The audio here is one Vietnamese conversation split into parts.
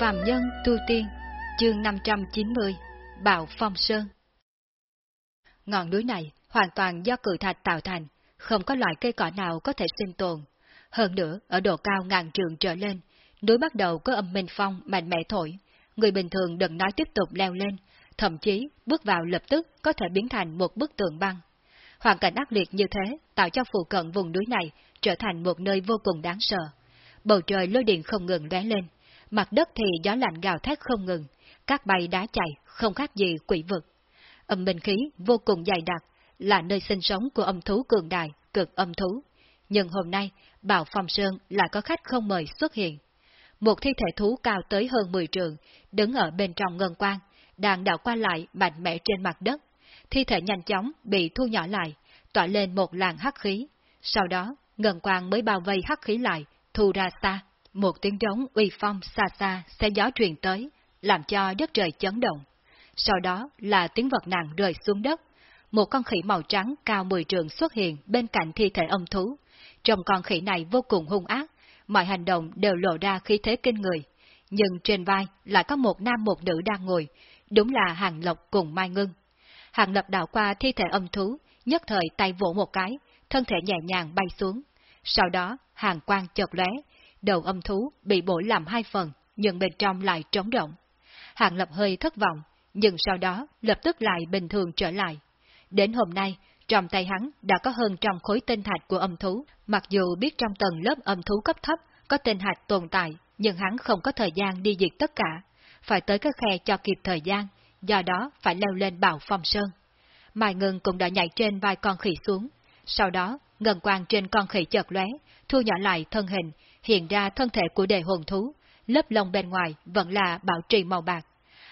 Phạm Nhân Tu Tiên, chương 590, Bảo Phong Sơn Ngọn núi này hoàn toàn do cự thạch tạo thành, không có loại cây cỏ nào có thể sinh tồn. Hơn nữa, ở độ cao ngàn trường trở lên, núi bắt đầu có âm minh phong mạnh mẽ thổi, người bình thường đừng nói tiếp tục leo lên, thậm chí bước vào lập tức có thể biến thành một bức tường băng. Hoàn cảnh ác liệt như thế tạo cho phụ cận vùng núi này trở thành một nơi vô cùng đáng sợ. Bầu trời lôi điện không ngừng lóe lên, mặt đất thì gió lạnh gào thét không ngừng, các bay đá chạy không khác gì quỷ vực. Âm minh khí vô cùng dày đặc, là nơi sinh sống của âm thú cường đại, cực âm thú. Nhưng hôm nay, Bảo Phong Sơn lại có khách không mời xuất hiện. Một thi thể thú cao tới hơn 10 trường, đứng ở bên trong ngân quan, đang đảo qua lại mạnh mẽ trên mặt đất. Thi thể nhanh chóng bị thu nhỏ lại, tỏa lên một làn hắc khí. Sau đó, ngân quan mới bao vây hắc khí lại, thu ra xa. Một tiếng trống uy phong xa xa xe gió truyền tới, làm cho đất trời chấn động. Sau đó là tiếng vật nặng rơi xuống đất. Một con khỉ màu trắng cao 10 trường xuất hiện bên cạnh thi thể âm thú. Trong con khỉ này vô cùng hung ác, mọi hành động đều lộ ra khí thế kinh người. Nhưng trên vai lại có một nam một nữ đang ngồi, đúng là Hàng Lộc cùng Mai Ngưng. Hàng Lập đảo qua thi thể âm thú, nhất thời tay vỗ một cái, thân thể nhẹ nhàng bay xuống. Sau đó, hàng quang chợt lóe, đầu âm thú bị bổ làm hai phần, nhưng bên trong lại trống rỗng. Hàng Lập hơi thất vọng, nhưng sau đó lập tức lại bình thường trở lại. Đến hôm nay, trong tay hắn đã có hơn trong khối tinh thạch của âm thú, mặc dù biết trong tầng lớp âm thú cấp thấp có tinh thạch tồn tại, nhưng hắn không có thời gian đi diệt tất cả, phải tới cái khe cho kịp thời gian, do đó phải leo lên bảo phong sơn. Mai Ngân cũng đã nhảy trên vai con khỉ xuống, sau đó ngân quang trên con khỉ chợt lóe, thu nhỏ lại thân hình, hiện ra thân thể của đề hồn thú, lớp lông bên ngoài vẫn là bảo trì màu bạc.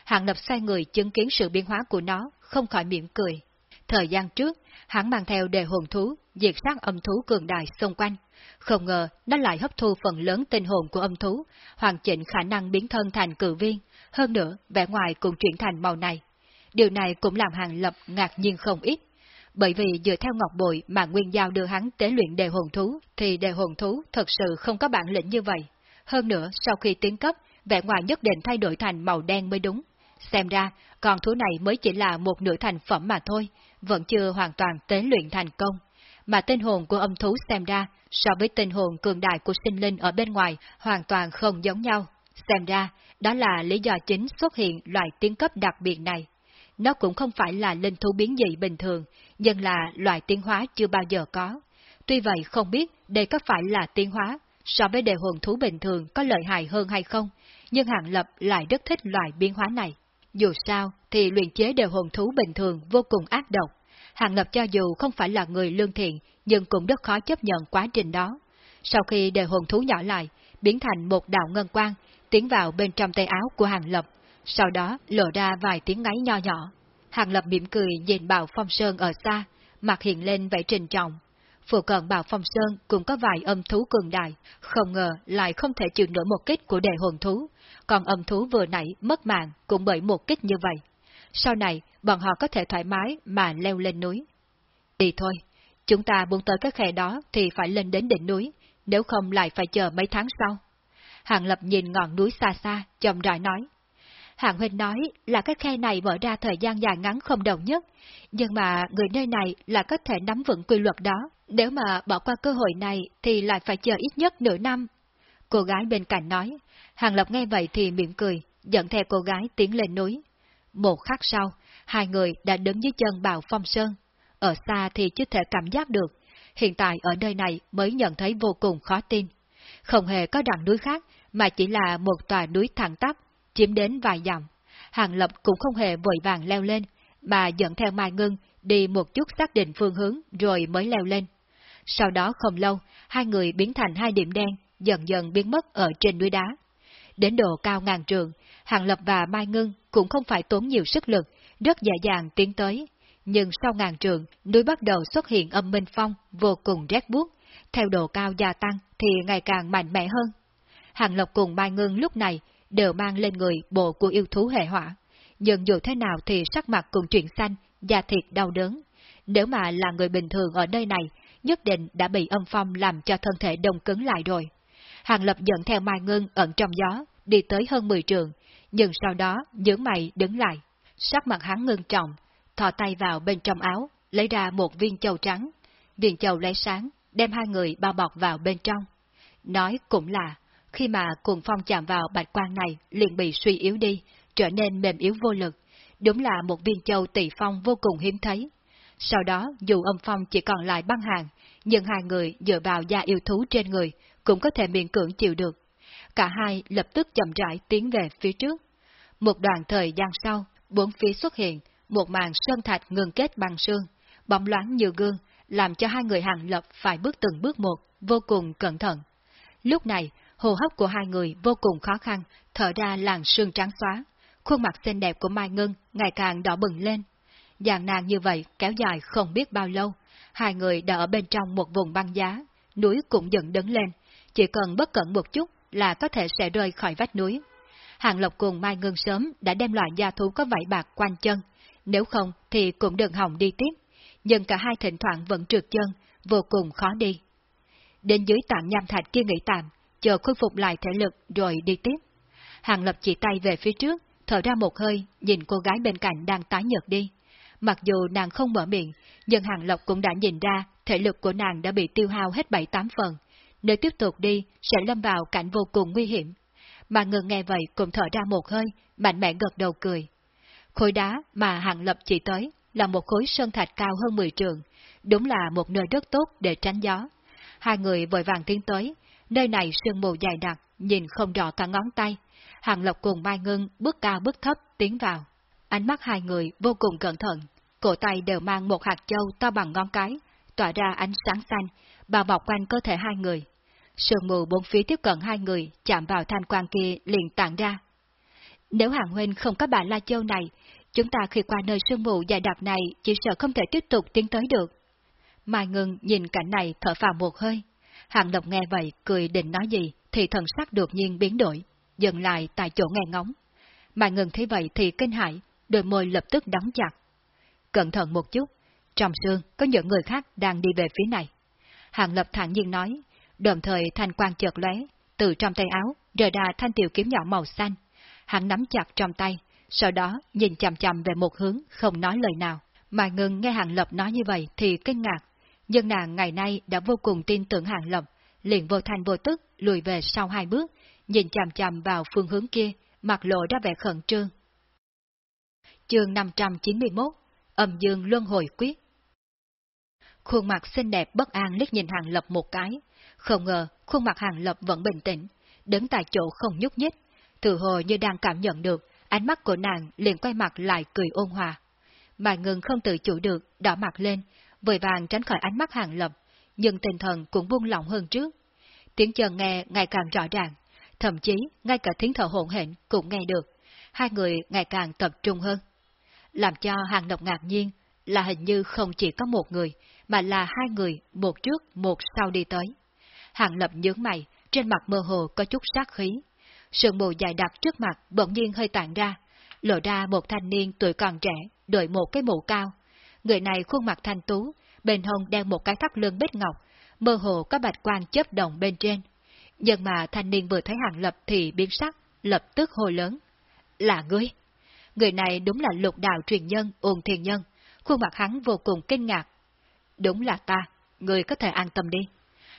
Hạng lập sai người chứng kiến sự biến hóa của nó, không khỏi miệng cười. Thời gian trước, hắn mang theo đề hồn thú, diệt sát âm thú cường đại xung quanh. Không ngờ, nó lại hấp thu phần lớn tinh hồn của âm thú, hoàn chỉnh khả năng biến thân thành cử viên, hơn nữa, vẻ ngoài cũng chuyển thành màu này. Điều này cũng làm hàng lập ngạc nhiên không ít. Bởi vì dựa theo ngọc bội mà Nguyên Giao đưa hắn tế luyện đề hồn thú, thì đề hồn thú thật sự không có bản lĩnh như vậy. Hơn nữa, sau khi tiến cấp, vẻ ngoài nhất định thay đổi thành màu đen mới đúng. Xem ra, con thú này mới chỉ là một nửa thành phẩm mà thôi, vẫn chưa hoàn toàn tế luyện thành công. Mà tinh hồn của âm thú xem ra, so với tinh hồn cường đại của sinh linh ở bên ngoài, hoàn toàn không giống nhau. Xem ra, đó là lý do chính xuất hiện loại tiến cấp đặc biệt này. Nó cũng không phải là linh thú biến dị bình thường, nhưng là loại tiến hóa chưa bao giờ có. Tuy vậy không biết đây có phải là tiến hóa, so với đề hồn thú bình thường có lợi hại hơn hay không, nhưng Hàng Lập lại rất thích loại biến hóa này. Dù sao, thì luyện chế đề hồn thú bình thường vô cùng ác độc. Hàng Lập cho dù không phải là người lương thiện, nhưng cũng rất khó chấp nhận quá trình đó. Sau khi đề hồn thú nhỏ lại, biến thành một đạo ngân quang, tiến vào bên trong tay áo của Hàng Lập, sau đó lộ ra vài tiếng ngáy nho nhỏ. Hàng Lập mỉm cười nhìn Bảo Phong Sơn ở xa, mặt hiện lên vẻ trình trọng. Phụ cận Bảo Phong Sơn cũng có vài âm thú cường đại, không ngờ lại không thể chịu nổi một kích của đệ hồn thú, còn âm thú vừa nãy mất mạng cũng bởi một kích như vậy. Sau này, bọn họ có thể thoải mái mà leo lên núi. Đi thôi, chúng ta muốn tới cái khe đó thì phải lên đến đỉnh núi, nếu không lại phải chờ mấy tháng sau. Hàng Lập nhìn ngọn núi xa xa, chậm rãi nói. Hàng Huynh nói là cái khe này mở ra thời gian dài ngắn không đồng nhất, nhưng mà người nơi này là có thể nắm vững quy luật đó. Nếu mà bỏ qua cơ hội này thì lại phải chờ ít nhất nửa năm. Cô gái bên cạnh nói. Hàng Lập nghe vậy thì mỉm cười, dẫn theo cô gái tiến lên núi. Một khắc sau, hai người đã đứng dưới chân bào phong sơn. Ở xa thì chưa thể cảm giác được, hiện tại ở nơi này mới nhận thấy vô cùng khó tin. Không hề có đoạn núi khác, mà chỉ là một tòa núi thẳng tắp, chiếm đến vài dặm. Hàng Lập cũng không hề vội vàng leo lên, mà dẫn theo Mai Ngân đi một chút xác định phương hướng rồi mới leo lên. Sau đó không lâu, hai người biến thành hai điểm đen, dần dần biến mất ở trên núi đá. Đến độ cao ngàn trường, Hàng Lập và Mai Ngân cũng không phải tốn nhiều sức lực, rất dễ dàng tiến tới. Nhưng sau ngàn trường, núi bắt đầu xuất hiện âm minh phong vô cùng rét buốt, theo độ cao gia tăng thì ngày càng mạnh mẽ hơn. Hàng Lộc cùng Mai Ngân lúc này đều mang lên người bộ của yêu thú hệ hỏa, nhưng dù thế nào thì sắc mặt cũng chuyển xanh, da thịt đau đớn. Nếu mà là người bình thường ở nơi này, nhất định đã bị âm phong làm cho thân thể đông cứng lại rồi. Hàng Lập dẫn theo Mai Ngân ẩn trong gió, đi tới hơn 10 trường, nhưng sau đó nhướng mày đứng lại, sắc mặt hắn ngưng trọng, thò tay vào bên trong áo, lấy ra một viên châu trắng. Viên châu lấy sáng, đem hai người bao bọc vào bên trong. Nói cũng là, khi mà cuồng phong chạm vào bạch quang này liền bị suy yếu đi, trở nên mềm yếu vô lực. Đúng là một viên châu tỷ phong vô cùng hiếm thấy. Sau đó, dù âm phong chỉ còn lại băng hàng, nhưng hai người dựa vào da yêu thú trên người cũng có thể miễn cưỡng chịu được. Cả hai lập tức chậm rãi tiến về phía trước. Một đoạn thời gian sau, bốn phía xuất hiện một màn sơn thạch ngừng kết bằng xương bóng loáng như gương, làm cho hai người hàng lập phải bước từng bước một, vô cùng cẩn thận. Lúc này, hô hấp của hai người vô cùng khó khăn, thở ra làn sương trắng xóa. Khuôn mặt xinh đẹp của Mai Ngân ngày càng đỏ bừng lên. Dạng nàng như vậy kéo dài không biết bao lâu, hai người đã ở bên trong một vùng băng giá, núi cũng dần đứng lên, chỉ cần bất cẩn một chút là có thể sẽ rơi khỏi vách núi. Hàng Lộc cùng Mai Ngân sớm đã đem loại gia thú có vảy bạc quanh chân, nếu không thì cũng đừng hỏng đi tiếp, nhưng cả hai thỉnh thoảng vẫn trượt chân, vô cùng khó đi. Đến dưới tảng nham thạch kia nghỉ tạm, chờ khôi phục lại thể lực rồi đi tiếp. Hàng Lập chỉ tay về phía trước, thở ra một hơi, nhìn cô gái bên cạnh đang tái nhợt đi. Mặc dù nàng không mở miệng, nhưng Hàng lập cũng đã nhìn ra thể lực của nàng đã bị tiêu hao hết bảy tám phần. Nếu tiếp tục đi, sẽ lâm vào cảnh vô cùng nguy hiểm. Mà ngừng nghe vậy cũng thở ra một hơi, mạnh mẽ gật đầu cười. Khối đá mà Hàng Lập chỉ tới là một khối sơn thạch cao hơn 10 trường, đúng là một nơi rất tốt để tránh gió. Hai người vội vàng tiến tới, nơi này sương mù dài đặc, nhìn không rõ cả ngón tay. Hàng lộc cùng Mai Ngân bước cao bước thấp tiến vào. Ánh mắt hai người vô cùng cẩn thận, cổ tay đều mang một hạt châu to bằng ngón cái, tỏa ra ánh sáng xanh, bao bọc quanh cơ thể hai người. Sương mù bốn phía tiếp cận hai người, chạm vào thanh quan kia liền tản ra. Nếu Hàng Huynh không có bà La Châu này, chúng ta khi qua nơi sương mù dài đặc này chỉ sợ không thể tiếp tục tiến tới được. Mai Ngân nhìn cảnh này thở phào một hơi. Hàng Lập nghe vậy, cười định nói gì, thì thần sắc đột nhiên biến đổi, dừng lại tại chỗ nghe ngóng. Mà ngừng thấy vậy thì kinh hãi, đôi môi lập tức đóng chặt. Cẩn thận một chút, trong sương có những người khác đang đi về phía này. Hàng Lập thản nhiên nói, đồng thời thanh quang chợt lóe, từ trong tay áo rời ra thanh tiểu kiếm nhỏ màu xanh. Hắn nắm chặt trong tay, sau đó nhìn chằm chằm về một hướng, không nói lời nào. Mà ngừng nghe Hàng Lập nói như vậy thì kinh ngạc, nhưng nàng ngày nay đã vô cùng tin tưởng Hàng Lập, liền vô thành vô tức lùi về sau hai bước, nhìn chằm chằm vào phương hướng kia, mặt lộ ra vẻ khẩn trương. Chương 591 Âm dương luân hồi quyết Khuôn mặt xinh đẹp bất an liếc nhìn Hàng Lập một cái, không ngờ khuôn mặt Hàng Lập vẫn bình tĩnh, đứng tại chỗ không nhúc nhích, tự hồ như đang cảm nhận được, ánh mắt của nàng liền quay mặt lại cười ôn hòa. Mà ngừng không tự chủ được, đỏ mặt lên, vội vàng tránh khỏi ánh mắt Hàng Lập, nhưng tinh thần cũng buông lỏng hơn trước. Tiếng chân nghe ngày càng rõ ràng, thậm chí ngay cả tiếng thở hỗn hển cũng nghe được, hai người ngày càng tập trung hơn. Làm cho Hàng Lập ngạc nhiên là hình như không chỉ có một người, mà là hai người, một trước, một sau đi tới. Hàng Lập nhướng mày, trên mặt mơ hồ có chút sát khí. sườn mù dài đặc trước mặt bỗng nhiên hơi tản ra, lộ ra một thanh niên tuổi còn trẻ, đội một cái mũ cao. Người này khuôn mặt thanh tú, bên hông đeo một cái thắt lưng bích ngọc, mơ hồ có bạch quang chớp động bên trên. Nhưng mà thanh niên vừa thấy hàng lập thì biến sắc, lập tức hô lớn. Là ngươi! Người này đúng là lục đạo truyền nhân, ôn thiền nhân, khuôn mặt hắn vô cùng kinh ngạc. Đúng là ta, người có thể an tâm đi.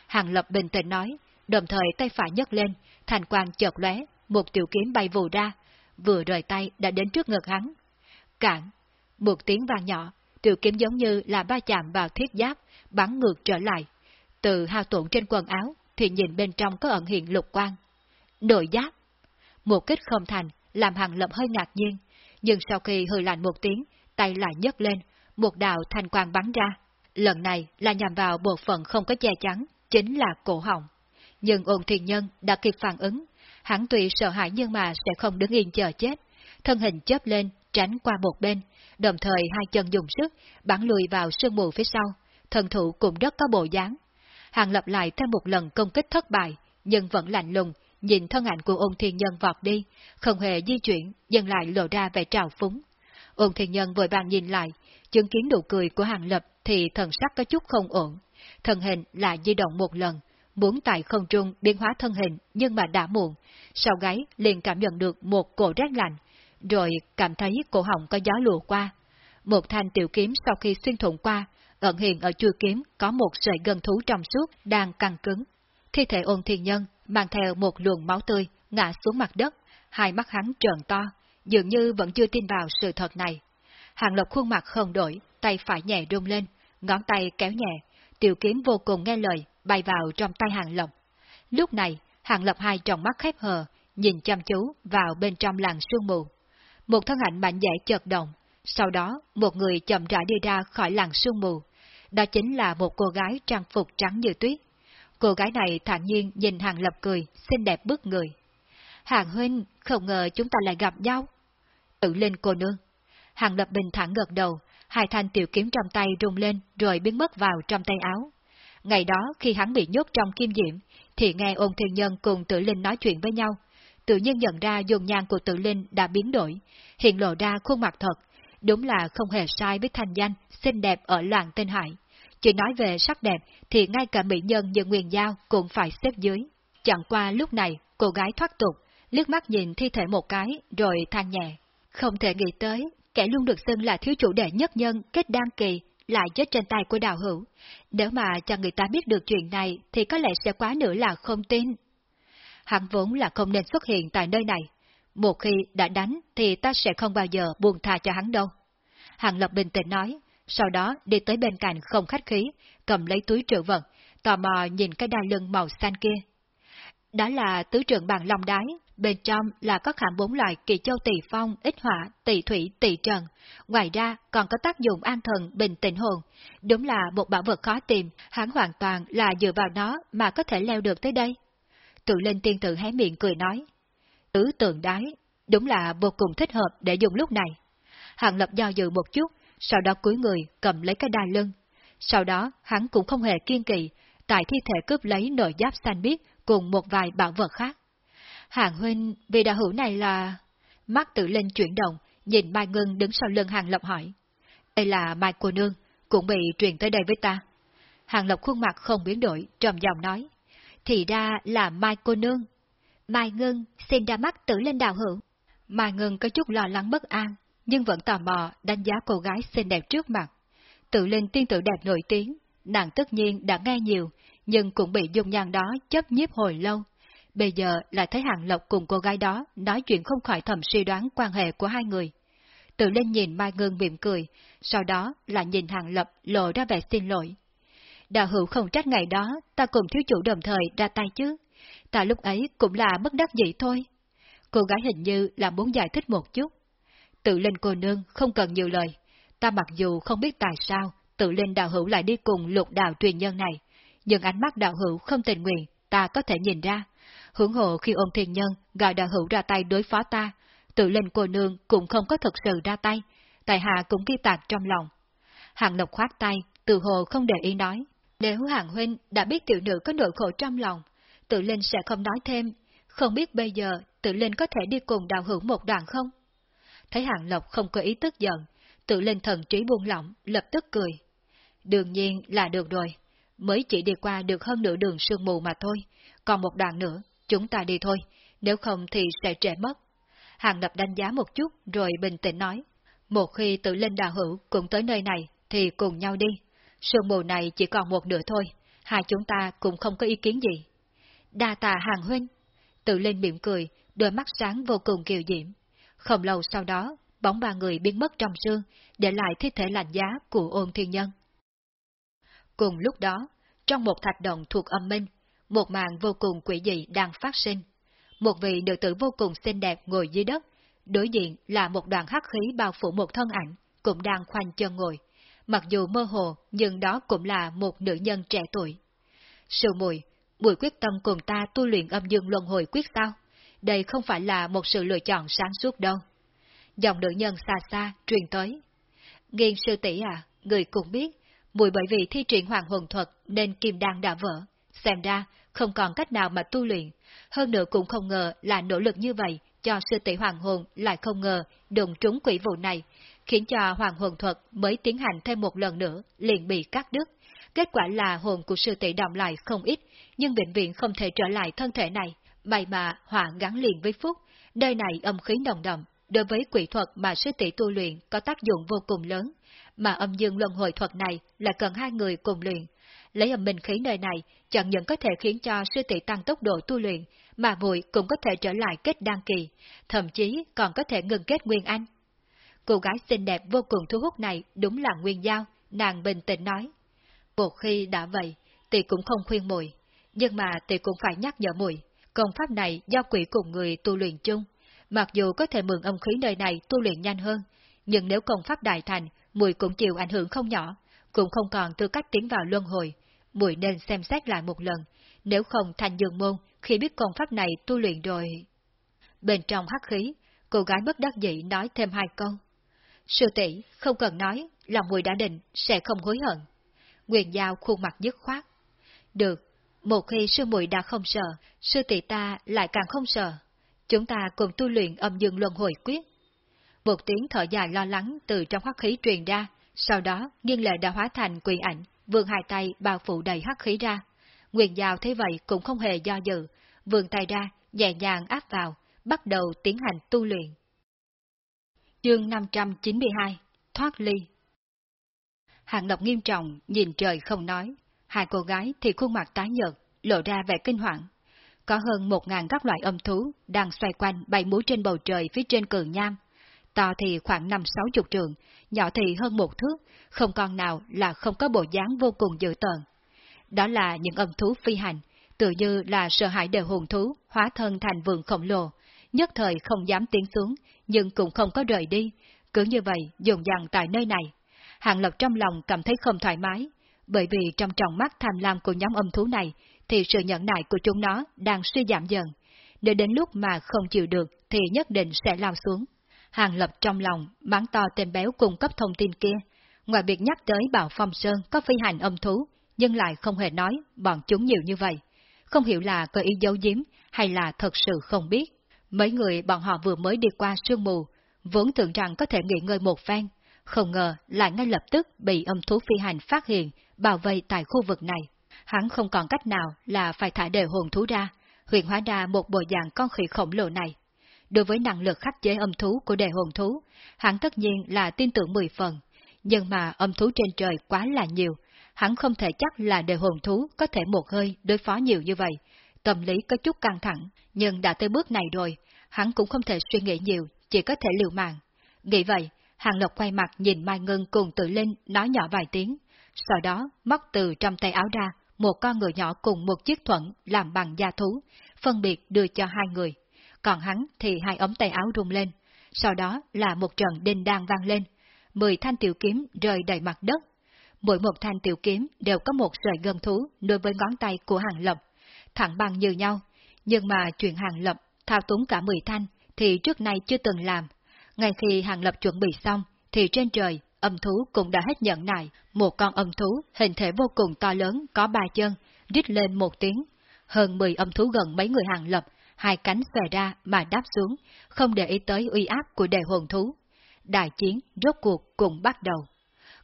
Hàng lập bình tĩnh nói, đồng thời tay phải nhấc lên, thành quang chợt lóe, một tiểu kiếm bay vù ra, vừa rời tay đã đến trước ngực hắn. Cản! Một tiếng vang nhỏ, tiểu kiếm giống như là ba chạm vào thiết giáp, bắn ngược trở lại. Từ hao tổn trên quần áo, thì nhìn bên trong có ẩn hiện lục quang. Nội giáp! Một kích không thành, làm hàng lập hơi ngạc nhiên, nhưng sau khi hơi lạnh một tiếng, tay lại nhấc lên, một đạo thanh quang bắn ra. Lần này là nhằm vào bộ phận không có che chắn, chính là cổ họng. Nhưng ôn thiền nhân đã kịp phản ứng, hắn tuy sợ hãi nhưng mà sẽ không đứng yên chờ chết. Thân hình chớp lên, tránh qua một bên, đồng thời hai chân dùng sức, bắn lùi vào sương mù phía sau, thần thủ cũng rất có bộ dáng. Hàng lập lại thêm một lần công kích thất bại, nhưng vẫn lạnh lùng, nhìn thân ảnh của ôn thiên nhân vọt đi, không hề di chuyển, dần lại lộ ra vẻ trào phúng. Ôn thiên nhân vội vàng nhìn lại, chứng kiến nụ cười của hàng lập thì thần sắc có chút không ổn. Thần hình lại di động một lần, muốn tại không trung biến hóa thân hình nhưng mà đã muộn, sau gáy liền cảm nhận được một cổ rét lạnh, rồi cảm thấy cổ họng có gió lùa qua. Một thanh tiểu kiếm sau khi xuyên thủng qua, ẩn hiện ở chuôi kiếm có một sợi gân thú trong suốt đang căng cứng. Thi thể ôn thiên nhân mang theo một luồng máu tươi ngã xuống mặt đất, hai mắt hắn trợn to, dường như vẫn chưa tin vào sự thật này. Hàng Lập khuôn mặt không đổi, tay phải nhẹ rung lên, ngón tay kéo nhẹ, tiểu kiếm vô cùng nghe lời, bay vào trong tay Hàng Lập. Lúc này, Hàng Lập hai tròng mắt khép hờ, nhìn chăm chú vào bên trong làng sương mù. Một thân ảnh mạnh dễ chợt động, sau đó một người chậm rãi đi ra khỏi làng sương mù. Đó chính là một cô gái trang phục trắng như tuyết. Cô gái này thản nhiên nhìn Hàng Lập cười, xinh đẹp bước người. Hàng huynh, không ngờ chúng ta lại gặp nhau. Tự lên cô nương. Hàng Lập bình thẳng gật đầu, hai thanh tiểu kiếm trong tay rung lên rồi biến mất vào trong tay áo. Ngày đó khi hắn bị nhốt trong kim diệm, thì nghe ôn thiên nhân cùng tự linh nói chuyện với nhau. Tự nhiên nhận ra dùng nhan của tự linh đã biến đổi, hiện lộ ra khuôn mặt thật. Đúng là không hề sai với thanh danh, xinh đẹp ở loạn tên hải. Chỉ nói về sắc đẹp thì ngay cả mỹ nhân như Nguyên Giao cũng phải xếp dưới. Chẳng qua lúc này, cô gái thoát tục, liếc mắt nhìn thi thể một cái rồi than nhẹ. Không thể nghĩ tới, kẻ luôn được xưng là thiếu chủ đệ nhất nhân kết đan kỳ, lại chết trên tay của đào hữu. Nếu mà cho người ta biết được chuyện này thì có lẽ sẽ quá nữa là không tin. Hắn vốn là không nên xuất hiện tại nơi này. Một khi đã đánh thì ta sẽ không bao giờ buồn tha cho hắn đâu. Hàng Lập bình tĩnh nói, sau đó đi tới bên cạnh không khách khí, cầm lấy túi trữ vật, tò mò nhìn cái đai lưng màu xanh kia. Đó là tứ trưởng bằng long đái, bên trong là có khảm bốn loại kỳ châu tỷ phong, ít hỏa, tỷ thủy, tỷ trần. Ngoài ra còn có tác dụng an thần, bình tĩnh hồn. Đúng là một bảo vật khó tìm, hắn hoàn toàn là dựa vào nó mà có thể leo được tới đây. Tự lên tiên tử hé miệng cười nói. Tứ tượng đái, đúng là vô cùng thích hợp để dùng lúc này. Hàng lập do dự một chút, sau đó cúi người cầm lấy cái đai lưng. Sau đó hắn cũng không hề kiên kỳ, tại thi thể cướp lấy nội giáp xanh biếc cùng một vài bảo vật khác. Hàng huynh, vì đạo hữu này là... Mắt tự lên chuyển động, nhìn Mai Ngân đứng sau lưng Hàng Lập hỏi. Đây là Mai cô nương, cũng bị truyền tới đây với ta. Hàng Lập khuôn mặt không biến đổi, trầm giọng nói. Thì ra là Mai cô nương. Mai Ngân xin ra mắt tử lên đạo hữu. Mai Ngân có chút lo lắng bất an, nhưng vẫn tò mò đánh giá cô gái xinh đẹp trước mặt. Tự lên tiên tử đẹp nổi tiếng, nàng tất nhiên đã nghe nhiều, nhưng cũng bị dung nhan đó chấp nhiếp hồi lâu. Bây giờ lại thấy Hàng Lộc cùng cô gái đó nói chuyện không khỏi thầm suy đoán quan hệ của hai người. Tự lên nhìn Mai Ngân mỉm cười, sau đó lại nhìn Hàng Lập lộ ra vẻ xin lỗi. Đạo hữu không trách ngày đó, ta cùng thiếu chủ đồng thời ra tay chứ. Ta lúc ấy cũng là bất đắc dĩ thôi. Cô gái hình như là muốn giải thích một chút. Tự lên cô nương không cần nhiều lời. Ta mặc dù không biết tại sao tự lên đạo hữu lại đi cùng lục đạo truyền nhân này, nhưng ánh mắt đạo hữu không tình nguyện, ta có thể nhìn ra. Hưởng hộ khi ôn thiên nhân gọi đạo hữu ra tay đối phó ta, tự lên cô nương cũng không có thực sự ra tay, tại hạ cũng ghi tạc trong lòng. Hàng Lộc khoát tay, tự hồ không để ý nói. Nếu Hàng Huynh đã biết tiểu nữ có nỗi khổ trong lòng, tự linh sẽ không nói thêm, không biết bây giờ tự linh có thể đi cùng đạo hữu một đoạn không? Thấy Hàng Lộc không có ý tức giận, tự linh thần trí buông lỏng, lập tức cười. Đương nhiên là được rồi, mới chỉ đi qua được hơn nửa đường sương mù mà thôi, còn một đoạn nữa, chúng ta đi thôi, nếu không thì sẽ trễ mất. Hàng Lập đánh giá một chút rồi bình tĩnh nói, một khi tự linh đạo hữu cũng tới nơi này thì cùng nhau đi, sương mù này chỉ còn một nửa thôi, hai chúng ta cũng không có ý kiến gì. Đa tà hàng huynh, tự lên mỉm cười, đôi mắt sáng vô cùng kiều diễm. Không lâu sau đó, bóng ba người biến mất trong sương, để lại thi thể lạnh giá của ôn thiên nhân. Cùng lúc đó, trong một thạch động thuộc âm minh, một màn vô cùng quỷ dị đang phát sinh. Một vị nữ tử vô cùng xinh đẹp ngồi dưới đất, đối diện là một đoàn hắc khí bao phủ một thân ảnh, cũng đang khoanh chân ngồi. Mặc dù mơ hồ, nhưng đó cũng là một nữ nhân trẻ tuổi. Sư muội, muội quyết tâm cùng ta tu luyện âm dương luân hồi quyết sao? Đây không phải là một sự lựa chọn sáng suốt đâu. Dòng nữ nhân xa xa truyền tới. Nghiên sư tỷ à, người cũng biết, muội bởi vì thi triển hoàng hồn thuật nên kim đan đã vỡ. Xem ra, không còn cách nào mà tu luyện. Hơn nữa cũng không ngờ là nỗ lực như vậy, cho sư tỷ hoàng hồn lại không ngờ đụng trúng quỷ vụ này khiến cho hoàng hồn thuật mới tiến hành thêm một lần nữa liền bị cắt đứt. Kết quả là hồn của sư tỷ động lại không ít, nhưng bệnh viện không thể trở lại thân thể này, may mà hỏa gắn liền với phúc, nơi này âm khí nồng đậm, đối với quỷ thuật mà sư tỷ tu luyện có tác dụng vô cùng lớn, mà âm dương luân hồi thuật này là cần hai người cùng luyện. Lấy âm minh khí nơi này chẳng những có thể khiến cho sư tỷ tăng tốc độ tu luyện, mà muội cũng có thể trở lại kết đăng kỳ, thậm chí còn có thể ngừng kết nguyên anh. Cô gái xinh đẹp vô cùng thu hút này đúng là nguyên giao, nàng bình tĩnh nói. Một khi đã vậy, tỷ cũng không khuyên muội, nhưng mà tỷ cũng phải nhắc nhở muội, công pháp này do quỷ cùng người tu luyện chung, mặc dù có thể mượn âm khí nơi này tu luyện nhanh hơn, nhưng nếu công pháp đại thành, muội cũng chịu ảnh hưởng không nhỏ, cũng không còn tư cách tiến vào luân hồi, muội nên xem xét lại một lần, nếu không thành dương môn khi biết công pháp này tu luyện rồi. Bên trong hắc khí, cô gái bất đắc dĩ nói thêm hai câu. Sư tỷ không cần nói, lòng mùi đã định, sẽ không hối hận. Nguyện Giao khuôn mặt dứt khoát. Được, một khi sư muội đã không sợ, sư tỷ ta lại càng không sợ. Chúng ta cùng tu luyện âm dương luân hồi quyết. Một tiếng thở dài lo lắng từ trong hắc khí truyền ra, sau đó nghiêng lệ đã hóa thành quyền ảnh, vươn hai tay bao phủ đầy hắc khí ra. Nguyện Giao thấy vậy cũng không hề do dự, vươn tay ra, nhẹ nhàng áp vào, bắt đầu tiến hành tu luyện. Chương 592 Thoát ly Hàng Lập nghiêm trọng, nhìn trời không nói. Hai cô gái thì khuôn mặt tái nhợt, lộ ra vẻ kinh hoàng. Có hơn một ngàn các loại âm thú đang xoay quanh bay múa trên bầu trời phía trên cường nham. To thì khoảng năm sáu chục trường, nhỏ thì hơn một thước, không con nào là không có bộ dáng vô cùng dữ tợn. Đó là những âm thú phi hành, tự như là sợ hãi đều hồn thú, hóa thân thành vườn khổng lồ, nhất thời không dám tiến xuống, nhưng cũng không có rời đi, cứ như vậy dùng dằn tại nơi này. Hàng Lập trong lòng cảm thấy không thoải mái, bởi vì trong tròng mắt tham lam của nhóm âm thú này, thì sự nhẫn nại của chúng nó đang suy giảm dần. Nếu đến lúc mà không chịu được thì nhất định sẽ lao xuống. Hàng Lập trong lòng mắng to tên béo cung cấp thông tin kia. Ngoài việc nhắc tới Bảo Phong Sơn có phi hành âm thú, nhưng lại không hề nói bọn chúng nhiều như vậy. Không hiểu là có ý giấu giếm hay là thật sự không biết. Mấy người bọn họ vừa mới đi qua sương mù, vốn tưởng rằng có thể nghỉ ngơi một phen, không ngờ lại ngay lập tức bị âm thú phi hành phát hiện, bảo vệ tại khu vực này. Hắn không còn cách nào là phải thả đều hồn thú ra, huyện hóa ra một bộ dạng con khỉ khổng lồ này. Đối với năng lực khắc chế âm thú của đề hồn thú, hắn tất nhiên là tin tưởng 10 phần, nhưng mà âm thú trên trời quá là nhiều, hắn không thể chắc là đề hồn thú có thể một hơi đối phó nhiều như vậy. Tâm lý có chút căng thẳng, nhưng đã tới bước này rồi, hắn cũng không thể suy nghĩ nhiều, chỉ có thể liều mạng. Nghĩ vậy, Hàng Lộc quay mặt nhìn Mai Ngân cùng tự linh nói nhỏ vài tiếng, sau đó móc từ trong tay áo ra một con người nhỏ cùng một chiếc thuẫn làm bằng da thú, phân biệt đưa cho hai người. Còn hắn thì hai ống tay áo rung lên, sau đó là một trận đinh đang vang lên, mười thanh tiểu kiếm rơi đầy mặt đất. Mỗi một thanh tiểu kiếm đều có một sợi gân thú nối với ngón tay của Hàng lộc thẳng bằng như nhau, nhưng mà chuyện Hàng Lập thao túng cả mười thanh thì trước nay chưa từng làm, ngay khi Hàng Lập chuẩn bị xong, thì trên trời, âm thú cũng đã hết nhận nại, một con âm thú hình thể vô cùng to lớn có ba chân, rít lên một tiếng. Hơn 10 âm thú gần mấy người Hàng Lập, hai cánh xòe ra mà đáp xuống, không để ý tới uy áp của đề hồn thú. Đại chiến rốt cuộc cũng bắt đầu.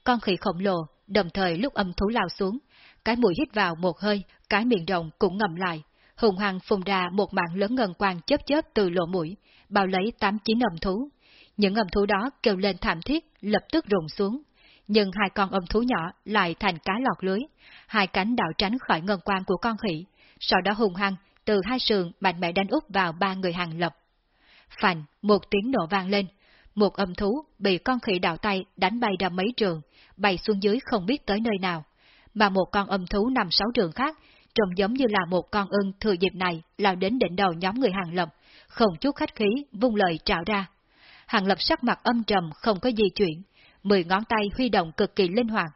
Con khỉ khổng lồ, đồng thời lúc âm thú lao xuống, cái mũi hít vào một hơi, cái miệng rộng cũng ngầm lại, hùng hăng phun ra một mạng lớn ngân quang chớp chớp từ lỗ mũi, bao lấy tám chín âm thú, những âm thú đó kêu lên thảm thiết, lập tức rụng xuống. Nhưng hai con âm thú nhỏ lại thành cá lọt lưới, hai cánh đạo tránh khỏi ngân quan của con khỉ, sau đó hùng hăng, từ hai sườn mạnh mẽ đánh úp vào ba người hàng lập. Phành, một tiếng nổ vang lên, một âm thú bị con khỉ đảo tay đánh bay ra mấy trường, bay xuống dưới không biết tới nơi nào. Mà một con âm thú nằm sáu trường khác, trông giống như là một con ưng thừa dịp này lao đến đỉnh đầu nhóm người hàng lập, không chút khách khí, vung lời trảo ra. Hàng Lập sắc mặt âm trầm không có di chuyển, mười ngón tay huy động cực kỳ linh hoạt,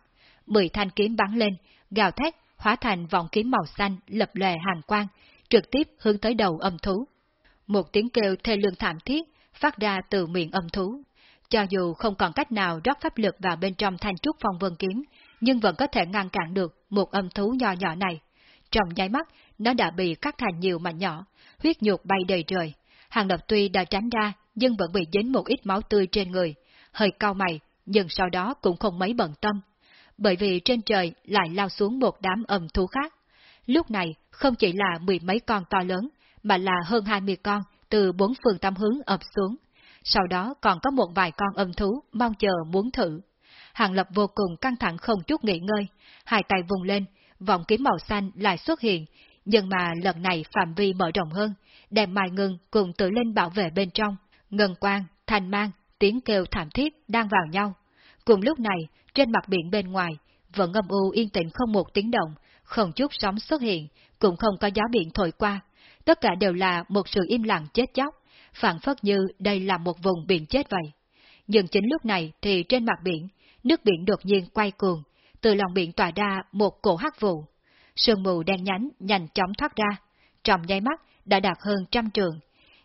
mười thanh kiếm bắn lên, gào thét, hóa thành vòng kiếm màu xanh lập lòe hàng quang, trực tiếp hướng tới đầu âm thú. Một tiếng kêu thê lương thảm thiết phát ra từ miệng âm thú. Cho dù không còn cách nào rót pháp lực vào bên trong thanh trúc phong vân kiếm, nhưng vẫn có thể ngăn cản được một âm thú nhỏ nhỏ này. Trong nháy mắt, nó đã bị cắt thành nhiều mảnh nhỏ, huyết nhục bay đầy trời. Hàng lập tuy đã tránh ra, nhưng vẫn bị dính một ít máu tươi trên người, hơi cao mày, nhưng sau đó cũng không mấy bận tâm. Bởi vì trên trời lại lao xuống một đám âm thú khác. Lúc này, không chỉ là mười mấy con to lớn, mà là hơn hai mươi con từ bốn phương tam hướng ập xuống. Sau đó còn có một vài con âm thú mong chờ muốn thử. Hàng Lập vô cùng căng thẳng không chút nghỉ ngơi, hai tay vùng lên, vòng kiếm màu xanh lại xuất hiện, nhưng mà lần này phạm vi mở rộng hơn, đem mai ngưng cùng tự lên bảo vệ bên trong, ngân quang, thành mang, tiếng kêu thảm thiết đang vào nhau. Cùng lúc này, trên mặt biển bên ngoài, vẫn âm u yên tĩnh không một tiếng động, không chút sóng xuất hiện, cũng không có gió biển thổi qua. Tất cả đều là một sự im lặng chết chóc, phản phất như đây là một vùng biển chết vậy. Nhưng chính lúc này thì trên mặt biển, nước biển đột nhiên quay cuồng, từ lòng biển tỏa ra một cổ hắc vụ. Sương mù đen nhánh nhanh chóng thoát ra, trong nháy mắt đã đạt hơn trăm trường.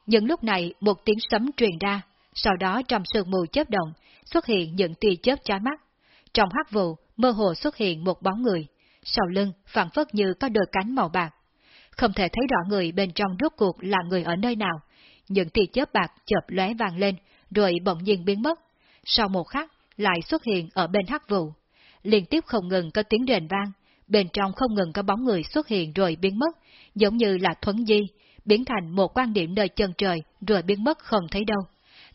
Nhưng lúc này một tiếng sấm truyền ra, sau đó trong sương mù chớp động, xuất hiện những tia chớp chói mắt. Trong hắc vụ, mơ hồ xuất hiện một bóng người, sau lưng phản phất như có đôi cánh màu bạc. Không thể thấy rõ người bên trong rốt cuộc là người ở nơi nào, những tia chớp bạc chợp lóe vàng lên, rồi bỗng nhiên biến mất. Sau một khắc, lại xuất hiện ở bên hắc vụ. Liên tiếp không ngừng có tiếng đền vang, bên trong không ngừng có bóng người xuất hiện rồi biến mất, giống như là thuấn di, biến thành một quan điểm nơi chân trời rồi biến mất không thấy đâu.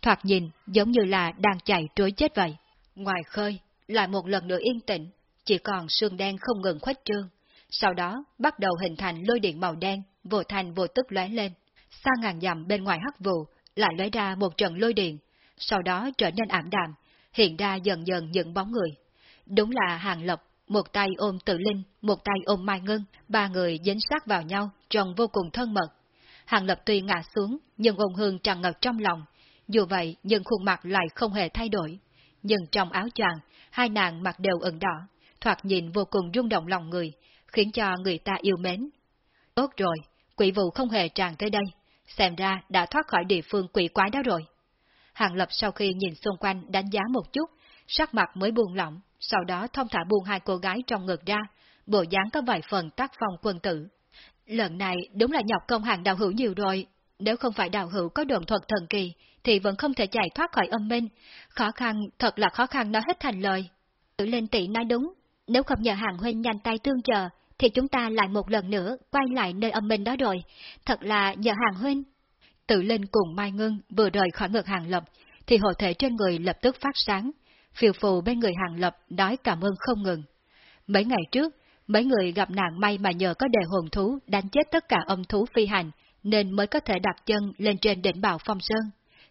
Thoạt nhìn giống như là đang chạy trối chết vậy. Ngoài khơi, lại một lần nữa yên tĩnh, chỉ còn sương đen không ngừng khuếch trương. Sau đó bắt đầu hình thành lôi điện màu đen, vô thành vô tức lóe lên. Xa ngàn dặm bên ngoài hắc vụ, lại lóe ra một trận lôi điện, sau đó trở nên ảm đạm, hiện ra dần dần những bóng người. Đúng là hàng lập, một tay ôm tự linh, một tay ôm mai ngân, ba người dính sát vào nhau, trông vô cùng thân mật. Hàng lập tuy ngã xuống, nhưng ôn hương tràn ngập trong lòng. Dù vậy, nhưng khuôn mặt lại không hề thay đổi. Nhưng trong áo choàng, hai nàng mặt đều ửng đỏ, thoạt nhìn vô cùng rung động lòng người, khiến cho người ta yêu mến. Tốt rồi, quỷ vụ không hề tràn tới đây, xem ra đã thoát khỏi địa phương quỷ quái đó rồi. Hàng Lập sau khi nhìn xung quanh đánh giá một chút, sắc mặt mới buông lỏng, sau đó thông thả buông hai cô gái trong ngực ra, bộ dáng có vài phần tác phong quân tử. Lần này đúng là nhọc công hàng đào hữu nhiều rồi, nếu không phải đào hữu có đồn thuật thần kỳ, thì vẫn không thể chạy thoát khỏi âm minh. Khó khăn, thật là khó khăn nói hết thành lời. Tự lên tỷ nói đúng, nếu không nhờ hàng huynh nhanh tay tương trợ, thì chúng ta lại một lần nữa quay lại nơi âm minh đó rồi. Thật là nhờ hàng huynh. Tự lên cùng Mai Ngân vừa rời khỏi ngực hàng lập, thì hộ thể trên người lập tức phát sáng. Phiêu phù bên người hàng lập nói cảm ơn không ngừng. Mấy ngày trước, mấy người gặp nạn may mà nhờ có đề hồn thú đánh chết tất cả âm thú phi hành, nên mới có thể đặt chân lên trên đỉnh bào phong sơn.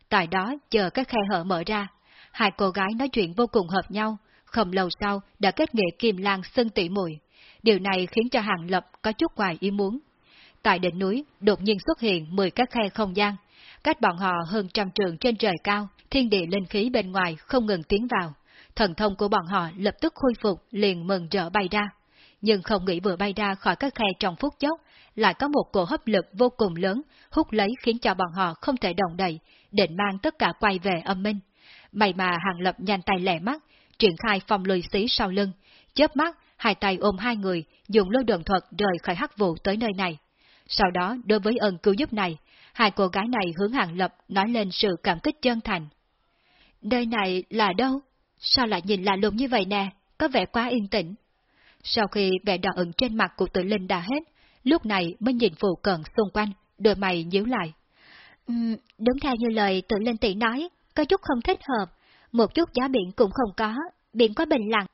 Tại đó chờ các khe hở mở ra, hai cô gái nói chuyện vô cùng hợp nhau, không lâu sau đã kết nghĩa kim lan xưng tỷ mùi. Điều này khiến cho hàng lập có chút ngoài ý muốn. Tại đỉnh núi, đột nhiên xuất hiện 10 các khe không gian, cách bọn họ hơn trăm trường trên trời cao, thiên địa linh khí bên ngoài không ngừng tiến vào. Thần thông của bọn họ lập tức khôi phục, liền mừng rỡ bay ra. Nhưng không nghĩ vừa bay ra khỏi các khe trong phút chốc, lại có một cổ hấp lực vô cùng lớn, hút lấy khiến cho bọn họ không thể động đậy, định mang tất cả quay về âm minh. May mà hàng lập nhanh tay lẻ mắt, triển khai phòng lùi xí sau lưng, chớp mắt, hai tay ôm hai người, dùng lôi đường thuật rời khỏi hắc vụ tới nơi này. Sau đó, đối với ơn cứu giúp này, hai cô gái này hướng hàng lập nói lên sự cảm kích chân thành. Nơi này là đâu? Sao lại nhìn lạ lùng như vậy nè, có vẻ quá yên tĩnh. Sau khi vẻ đỏ ửng trên mặt của tự linh đã hết, lúc này mới nhìn phụ cận xung quanh, đôi mày nhíu lại. Uhm, đúng theo như lời tự linh tỷ nói, có chút không thích hợp, một chút gió biển cũng không có, biển quá bình lặng.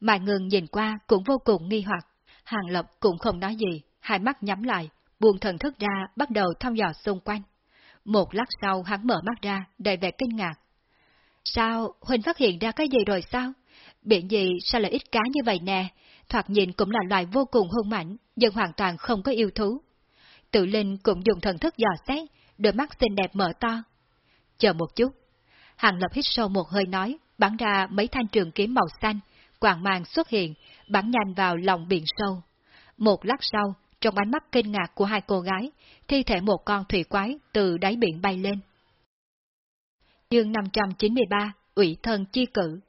Mà ngừng nhìn qua cũng vô cùng nghi hoặc, Hàng Lập cũng không nói gì, hai mắt nhắm lại, buông thần thức ra bắt đầu thăm dò xung quanh. Một lát sau hắn mở mắt ra, đầy vẻ kinh ngạc. Sao, Huynh phát hiện ra cái gì rồi sao? Biển gì sao lại ít cá như vậy nè? Thoạt nhìn cũng là loài vô cùng hung mạnh, nhưng hoàn toàn không có yêu thú. Tự Linh cũng dùng thần thức dò xét, đôi mắt xinh đẹp mở to. Chờ một chút. Hàng lập hít sâu một hơi nói, bắn ra mấy thanh trường kiếm màu xanh, quàng mang xuất hiện, bắn nhanh vào lòng biển sâu. Một lát sau, trong ánh mắt kinh ngạc của hai cô gái, thi thể một con thủy quái từ đáy biển bay lên. Dương 593, ủy thân chi cử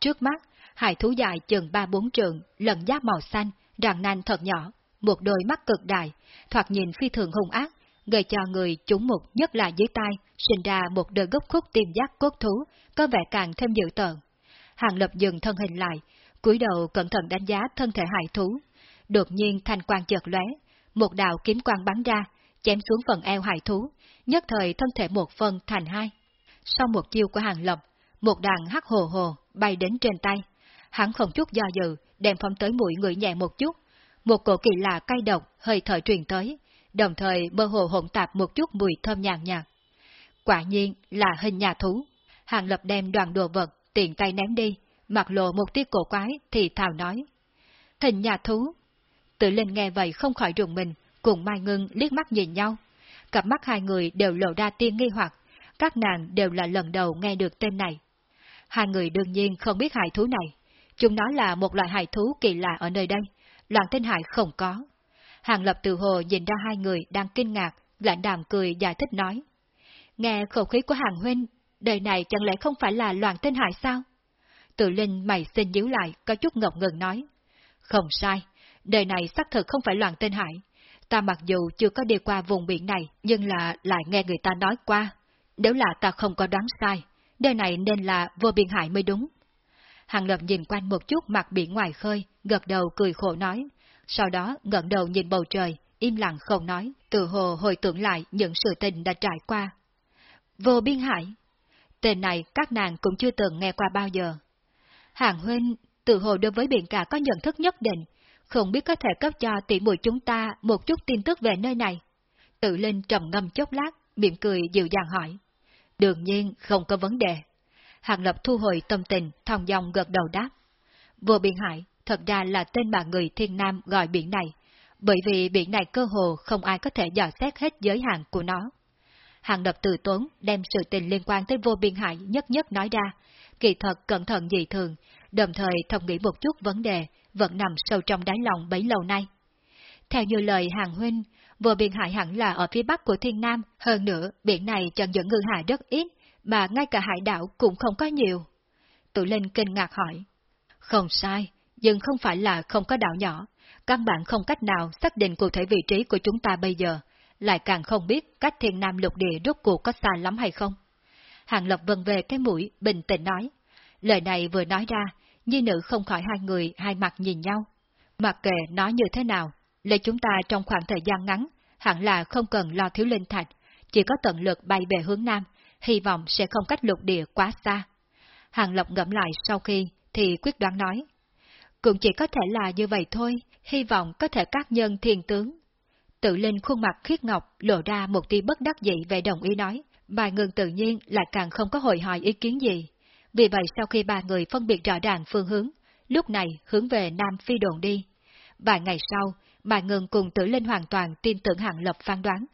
Trước mắt, hải thú dài chừng ba bốn trường, lần giáp màu xanh, ràng nanh thật nhỏ, một đôi mắt cực đại, thoạt nhìn phi thường hung ác, gây cho người chúng mục nhất là dưới tay sinh ra một đôi gốc khúc tiềm giác cốt thú, có vẻ càng thêm dữ tợn. Hàng lập dừng thân hình lại, cúi đầu cẩn thận đánh giá thân thể hải thú. Đột nhiên thanh quang chợt lóe, một đạo kiếm quang bắn ra, chém xuống phần eo hải thú, nhất thời thân thể một phần thành hai. Sau một chiêu của hàng lập, một đàn hắc hồ hồ bay đến trên tay. Hắn không chút do dự, đem phóng tới mũi người nhẹ một chút. Một cổ kỳ lạ cay độc, hơi thở truyền tới, đồng thời mơ hồ hỗn tạp một chút mùi thơm nhàn nhạt. Quả nhiên là hình nhà thú. Hàng lập đem đoàn đồ vật, tiện tay ném đi, mặc lộ một tiếng cổ quái thì thào nói. Hình nhà thú. Tự linh nghe vậy không khỏi rùng mình, cùng Mai Ngưng liếc mắt nhìn nhau. Cặp mắt hai người đều lộ ra tiên nghi hoặc, các nàng đều là lần đầu nghe được tên này. Hai người đương nhiên không biết hải thú này. Chúng nói là một loại hải thú kỳ lạ ở nơi đây, loạn tên hải không có. Hàng lập từ hồ nhìn ra hai người đang kinh ngạc, lạnh đàm cười giải thích nói. Nghe khẩu khí của hàng huynh, đời này chẳng lẽ không phải là loạn tên hải sao? Tự linh mày xin díu lại, có chút ngọc ngừng nói. Không sai, đời này xác thực không phải loạn tên hải. Ta mặc dù chưa có đi qua vùng biển này, nhưng là lại nghe người ta nói qua. Nếu là ta không có đoán sai, đời này nên là vô biên hải mới đúng. Hàng Lập nhìn quanh một chút mặt biển ngoài khơi, gật đầu cười khổ nói, sau đó ngẩng đầu nhìn bầu trời, im lặng không nói, tự hồ hồi tưởng lại những sự tình đã trải qua. Vô biên hải, tên này các nàng cũng chưa từng nghe qua bao giờ. Hàng huynh, tự hồ đối với biển cả có nhận thức nhất định, không biết có thể cấp cho tỷ muội chúng ta một chút tin tức về nơi này. Tự lên trầm ngâm chốc lát, miệng cười dịu dàng hỏi. Đương nhiên không có vấn đề. Hàng Lập thu hồi tâm tình, thong dong gật đầu đáp. Vô biển hải, thật ra là tên mà người thiên nam gọi biển này, bởi vì biển này cơ hồ không ai có thể dò xét hết giới hạn của nó. Hàng Lập từ tốn đem sự tình liên quan tới vô biên hải nhất nhất nói ra, kỳ thật cẩn thận dị thường, đồng thời thông nghĩ một chút vấn đề vẫn nằm sâu trong đáy lòng bấy lâu nay. Theo như lời hàng huynh, vừa biển hải hẳn là ở phía bắc của thiên nam, hơn nữa biển này chẳng dẫn ngư hải rất ít, mà ngay cả hải đảo cũng không có nhiều. Tụ Linh kinh ngạc hỏi. Không sai, nhưng không phải là không có đảo nhỏ, căn bản không cách nào xác định cụ thể vị trí của chúng ta bây giờ, lại càng không biết cách thiên nam lục địa rốt cuộc có xa lắm hay không. Hàng Lập vần về cái mũi, bình tĩnh nói. Lời này vừa nói ra, nhi nữ không khỏi hai người hai mặt nhìn nhau. Mặc kệ nói như thế nào, lấy chúng ta trong khoảng thời gian ngắn, hẳn là không cần lo thiếu linh thạch, chỉ có tận lực bay về hướng Nam, hy vọng sẽ không cách lục địa quá xa. Hàng Lộc ngẫm lại sau khi, thì quyết đoán nói. Cũng chỉ có thể là như vậy thôi, hy vọng có thể các nhân thiền tướng. Tự lên khuôn mặt khiết ngọc lộ ra một tia bất đắc dĩ về đồng ý nói, bài ngừng tự nhiên lại càng không có hồi hỏi ý kiến gì. Vì vậy sau khi ba người phân biệt rõ ràng phương hướng, lúc này hướng về Nam Phi đồn đi. Vài ngày sau, bà ngừng cùng tử linh hoàn toàn tin tưởng hạng lập phán đoán,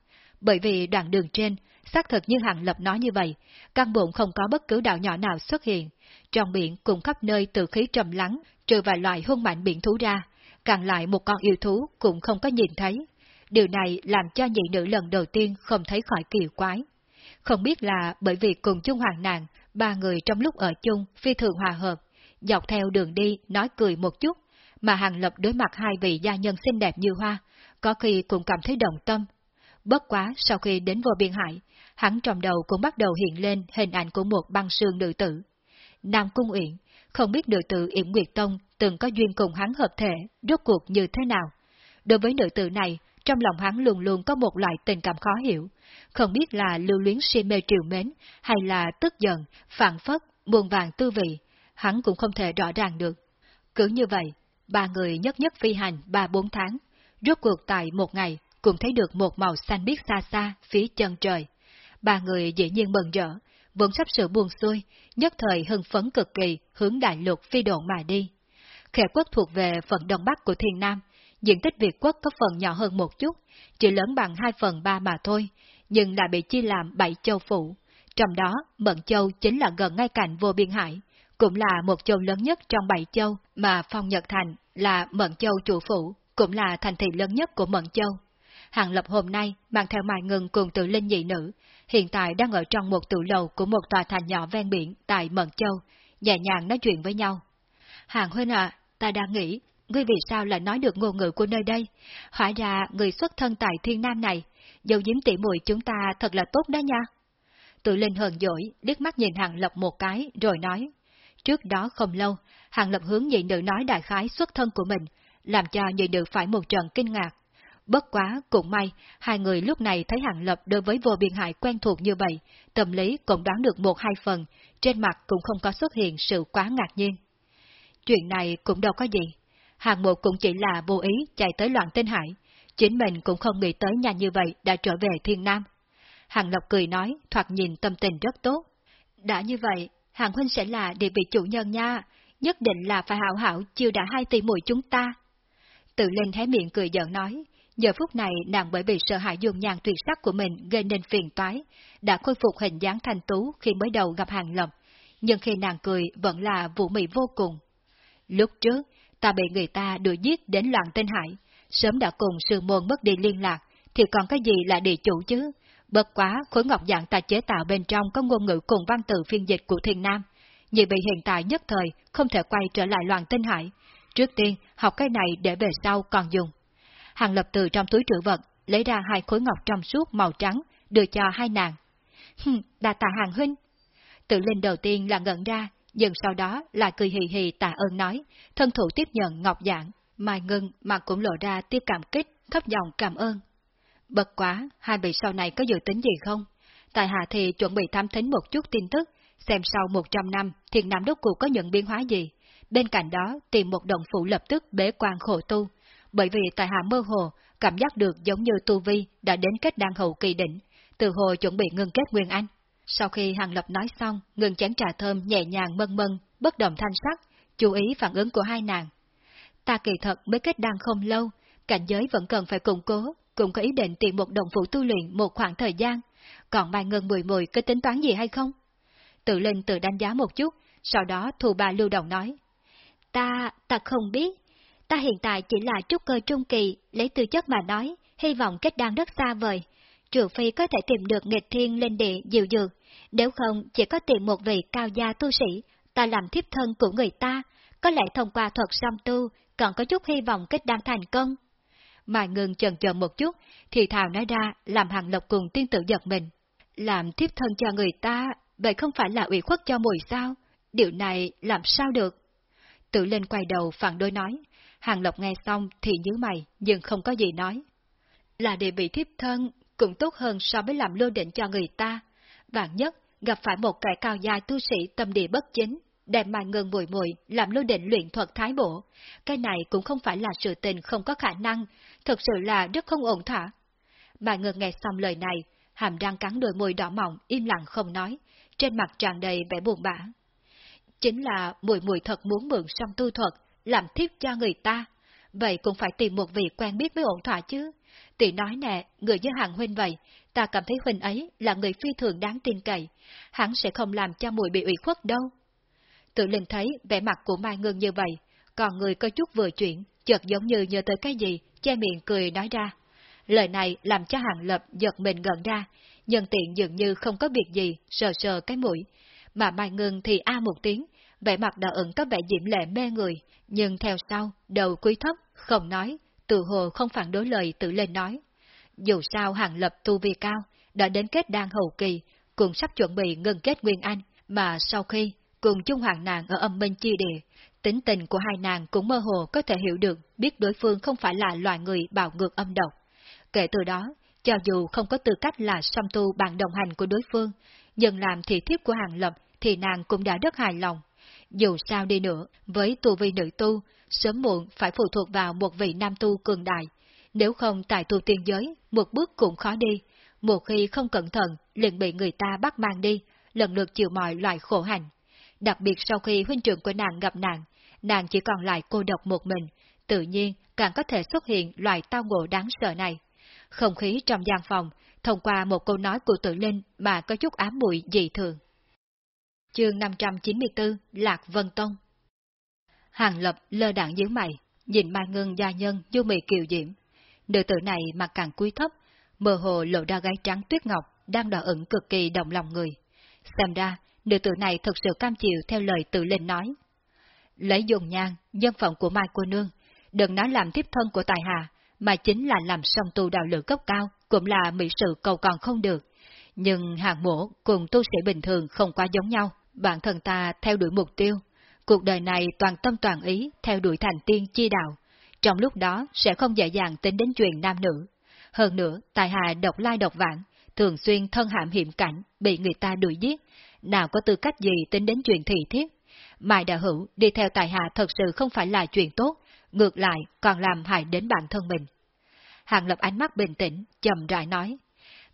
bởi vì đoạn đường trên, xác thực như hạng lập nói như vậy, căn bụng không có bất cứ đạo nhỏ nào xuất hiện, trong biển cùng khắp nơi từ khí trầm lắng, trừ vài loại hung mạnh biển thú ra, càng lại một con yêu thú cũng không có nhìn thấy. Điều này làm cho nhị nữ lần đầu tiên không thấy khỏi kỳ quái. Không biết là bởi vì cùng chung hoàng nạn, ba người trong lúc ở chung phi thường hòa hợp, dọc theo đường đi nói cười một chút, mà Hàng Lập đối mặt hai vị gia nhân xinh đẹp như hoa, có khi cũng cảm thấy đồng tâm. Bất quá sau khi đến vô biên hải, hắn trong đầu cũng bắt đầu hiện lên hình ảnh của một băng sương nữ tử. Nam Cung Uyển, không biết nữ tử Yểm Nguyệt Tông từng có duyên cùng hắn hợp thể, rốt cuộc như thế nào. Đối với nữ tử này, trong lòng hắn luôn luôn có một loại tình cảm khó hiểu, không biết là lưu luyến si mê triều mến, hay là tức giận, phản phất, buồn vàng tư vị, hắn cũng không thể rõ ràng được. Cứ như vậy, ba người nhất nhất phi hành ba bốn tháng, rốt cuộc tại một ngày cũng thấy được một màu xanh biếc xa xa phía chân trời. Ba người dĩ nhiên mừng rỡ, vẫn sắp sửa buồn xuôi, nhất thời hưng phấn cực kỳ hướng đại lục phi độn mà đi. Khẻ quốc thuộc về phần đông bắc của thiên nam, diện tích Việt quốc có phần nhỏ hơn một chút, chỉ lớn bằng 2 phần 3 mà thôi, nhưng lại bị chia làm 7 châu phủ. Trong đó, Mận Châu chính là gần ngay cạnh vô biên hải, cũng là một châu lớn nhất trong 7 châu mà Phong Nhật Thành là Mận Châu chủ phủ, cũng là thành thị lớn nhất của Mận Châu. Hàng Lập hôm nay mang theo Mai Ngân cùng tự linh nhị nữ, hiện tại đang ở trong một tủ lầu của một tòa thành nhỏ ven biển tại Mận Châu, nhẹ nhàng nói chuyện với nhau. Hàng Huynh à, ta đang nghĩ, ngươi vì sao lại nói được ngôn ngữ của nơi đây? Hóa ra người xuất thân tại thiên nam này, dấu diếm tỉ muội chúng ta thật là tốt đó nha. Tự Linh hờn dỗi, liếc mắt nhìn Hàng Lập một cái, rồi nói. Trước đó không lâu, Hàng Lập hướng nhị nữ nói đại khái xuất thân của mình, làm cho nhị nữ phải một trận kinh ngạc. Bất quá, cũng may, hai người lúc này thấy Hàng Lập đối với vô biên hại quen thuộc như vậy, tâm lý cũng đoán được một hai phần, trên mặt cũng không có xuất hiện sự quá ngạc nhiên. Chuyện này cũng đâu có gì. Hàng Mộ cũng chỉ là vô ý chạy tới loạn tinh hải, chính mình cũng không nghĩ tới nhanh như vậy đã trở về thiên nam. Hàng lộc cười nói, thoạt nhìn tâm tình rất tốt. Đã như vậy, Hàng Huynh sẽ là địa vị chủ nhân nha, nhất định là phải hảo hảo chiêu đã hai tỷ muội chúng ta. Tự lên hé miệng cười giận nói, giờ phút này nàng bởi vì sợ hãi dùng nhàn tuyệt sắc của mình gây nên phiền toái, đã khôi phục hình dáng thanh tú khi mới đầu gặp Hàng lộc, nhưng khi nàng cười vẫn là vũ mị vô cùng. Lúc trước, ta bị người ta đuổi giết đến loạn tinh hải, sớm đã cùng sư môn mất đi liên lạc, thì còn cái gì là địa chủ chứ? Bất quá, khối ngọc dạng ta chế tạo bên trong có ngôn ngữ cùng văn tự phiên dịch của thiên nam. Nhị bị hiện tại nhất thời không thể quay trở lại loạn tinh hải. Trước tiên, học cái này để về sau còn dùng. Hàng lập từ trong túi trữ vật, lấy ra hai khối ngọc trong suốt màu trắng, đưa cho hai nàng. Hừm, đà tạ hàng huynh. Tự linh đầu tiên là ngẩn ra, nhưng sau đó lại cười hì hì tạ ơn nói, thân thủ tiếp nhận ngọc dạng, mai ngưng mà cũng lộ ra tiếp cảm kích, thấp giọng cảm ơn. Bật quá, hai vị sau này có dự tính gì không? Tại hạ thì chuẩn bị tham thính một chút tin tức, xem sau 100 năm thiền nam đốc cụ có nhận biến hóa gì. Bên cạnh đó tìm một đồng phụ lập tức bế quan khổ tu, bởi vì tại hạ mơ hồ, cảm giác được giống như tu vi đã đến kết đan hậu kỳ đỉnh, từ hồ chuẩn bị ngưng kết Nguyên Anh. Sau khi Hàng Lập nói xong, ngừng chén trà thơm nhẹ nhàng mân mân, bất động thanh sắc, chú ý phản ứng của hai nàng. Ta kỳ thật mới kết đăng không lâu, cảnh giới vẫn cần phải củng cố, cũng có ý định tìm một đồng phụ tu luyện một khoảng thời gian. Còn Mai Ngân mùi mùi có tính toán gì hay không? Tự lên tự đánh giá một chút, sau đó thù bà lưu động nói. Ta, ta không biết. Ta hiện tại chỉ là trúc cơ trung kỳ, lấy tư chất mà nói, hy vọng kết đăng rất xa vời. Trừ phi có thể tìm được nghịch thiên lên địa dịu dược, nếu không chỉ có tìm một vị cao gia tu sĩ, ta làm thiếp thân của người ta, có lẽ thông qua thuật song tu, còn có chút hy vọng kết đan thành công. Mà ngừng chần chờ một chút, thì Thảo nói ra làm hàng lộc cùng tiên tử giật mình. Làm thiếp thân cho người ta, vậy không phải là ủy khuất cho mùi sao? Điều này làm sao được? Tự lên quay đầu phản đối nói. Hàng Lộc nghe xong thì nhớ mày, nhưng không có gì nói. Là địa vị thiếp thân cũng tốt hơn so với làm lưu định cho người ta. Vạn nhất, gặp phải một kẻ cao dài tu sĩ tâm địa bất chính, đem mai ngân mùi mùi làm lưu định luyện thuật thái bổ. Cái này cũng không phải là sự tình không có khả năng, thật sự là rất không ổn thỏa. Mai ngân nghe xong lời này, hàm răng cắn đôi môi đỏ mỏng, im lặng không nói, trên mặt tràn đầy vẻ buồn bã. Chính là mùi mùi thật muốn mượn song tu thuật, làm thiếp cho người ta. Vậy cũng phải tìm một vị quen biết với ổn thỏa chứ. Tỷ nói nè, người với hàng huynh vậy, ta cảm thấy huynh ấy là người phi thường đáng tin cậy, hắn sẽ không làm cho mùi bị ủy khuất đâu. Tự linh thấy vẻ mặt của Mai Ngân như vậy, còn người có chút vừa chuyển, chợt giống như nhớ tới cái gì, che miệng cười nói ra. Lời này làm cho hàng lập giật mình gần ra, nhân tiện dường như không có việc gì, sờ sờ cái mũi. Mà Mai Ngân thì a một tiếng, vẻ mặt đỏ ẩn có vẻ diễm lệ mê người, nhưng theo sau, đầu quý thấp, không nói, tự hồ không phản đối lời tự lên nói. Dù sao hàng lập tu vi cao, đã đến kết đan hậu kỳ, cũng sắp chuẩn bị ngừng kết Nguyên Anh, mà sau khi cùng chung hoàng nàng ở âm minh chi địa, tính tình của hai nàng cũng mơ hồ có thể hiểu được biết đối phương không phải là loài người bạo ngược âm độc. Kể từ đó, cho dù không có tư cách là song tu bạn đồng hành của đối phương, nhưng làm thị thiếp của hàng lập thì nàng cũng đã rất hài lòng. Dù sao đi nữa, với tu vi nữ tu, sớm muộn phải phụ thuộc vào một vị nam tu cường đại. Nếu không tại tu tiên giới, một bước cũng khó đi. Một khi không cẩn thận, liền bị người ta bắt mang đi, lần lượt chịu mọi loại khổ hành. Đặc biệt sau khi huynh trưởng của nàng gặp nạn, nàng chỉ còn lại cô độc một mình, tự nhiên càng có thể xuất hiện loại tao ngộ đáng sợ này. Không khí trong gian phòng, thông qua một câu nói của tự linh mà có chút ám muội dị thường. Chương 594 Lạc Vân Tông Hàng Lập lơ đạn dưới mày, nhìn Mai Ngân gia nhân du mị kiều diễm. Nữ tử này mặt càng cúi thấp, mơ hồ lộ ra gái trắng tuyết ngọc, đang đỏ ẩn cực kỳ động lòng người. Xem ra, nữ tử này thật sự cam chịu theo lời tự lên nói. Lấy dùng nhang, dân phận của Mai cô nương, đừng nói làm tiếp thân của tài hà, mà chính là làm song tu đạo lửa cấp cao, cũng là mỹ sự cầu còn không được. Nhưng hàng mổ cùng tu sĩ bình thường không quá giống nhau, bản thân ta theo đuổi mục tiêu. Cuộc đời này toàn tâm toàn ý theo đuổi thành tiên chi đạo, trong lúc đó sẽ không dễ dàng tính đến chuyện nam nữ. Hơn nữa, tài hạ độc lai độc vãng, thường xuyên thân hạm hiểm cảnh, bị người ta đuổi giết, nào có tư cách gì tính đến chuyện thị thiết. Mai đà Hữu đi theo tài hạ thật sự không phải là chuyện tốt, ngược lại còn làm hại đến bản thân mình. Hàng Lập ánh mắt bình tĩnh, chậm rãi nói.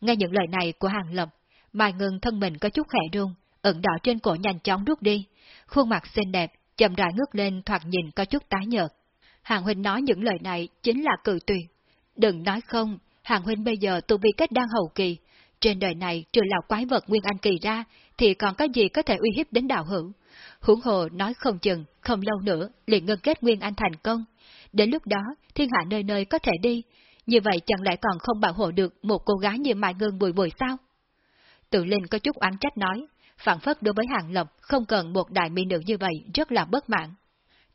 Nghe những lời này của Hàng Lập, Mai ngừng thân mình có chút khẽ run, ẩn đỏ trên cổ nhanh chóng rút đi, khuôn mặt xinh đẹp, chậm rãi ngước lên thoạt nhìn có chút tái nhợt. Hàng Huynh nói những lời này chính là cự tuyệt. Đừng nói không, Hàng Huynh bây giờ tu vi kết đang hậu kỳ, trên đời này trừ là quái vật Nguyên Anh Kỳ ra, thì còn có gì có thể uy hiếp đến đạo hữu. Huống hồ nói không chừng, không lâu nữa, liền ngân kết Nguyên Anh thành công. Đến lúc đó, thiên hạ nơi nơi có thể đi, như vậy chẳng lẽ còn không bảo hộ được một cô gái như Mai Ngân bùi bùi sao? Tự Linh có chút oán trách nói, phản phất đối với Hàng Lập không cần một đại mỹ nữ như vậy rất là bất mãn.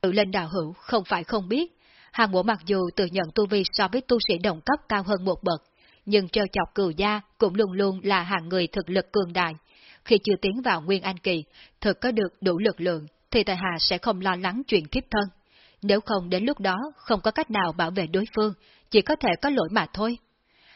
Tự Linh đạo hữu không phải không biết, Hàng Mộ mặc dù tự nhận tu vi so với tu sĩ đồng cấp cao hơn một bậc, nhưng treo chọc cửu gia cũng luôn luôn là hạng người thực lực cường đại. Khi chưa tiến vào Nguyên Anh Kỳ, thực có được đủ lực lượng, thì tại hạ sẽ không lo lắng chuyện kiếp thân. Nếu không đến lúc đó không có cách nào bảo vệ đối phương, chỉ có thể có lỗi mà thôi.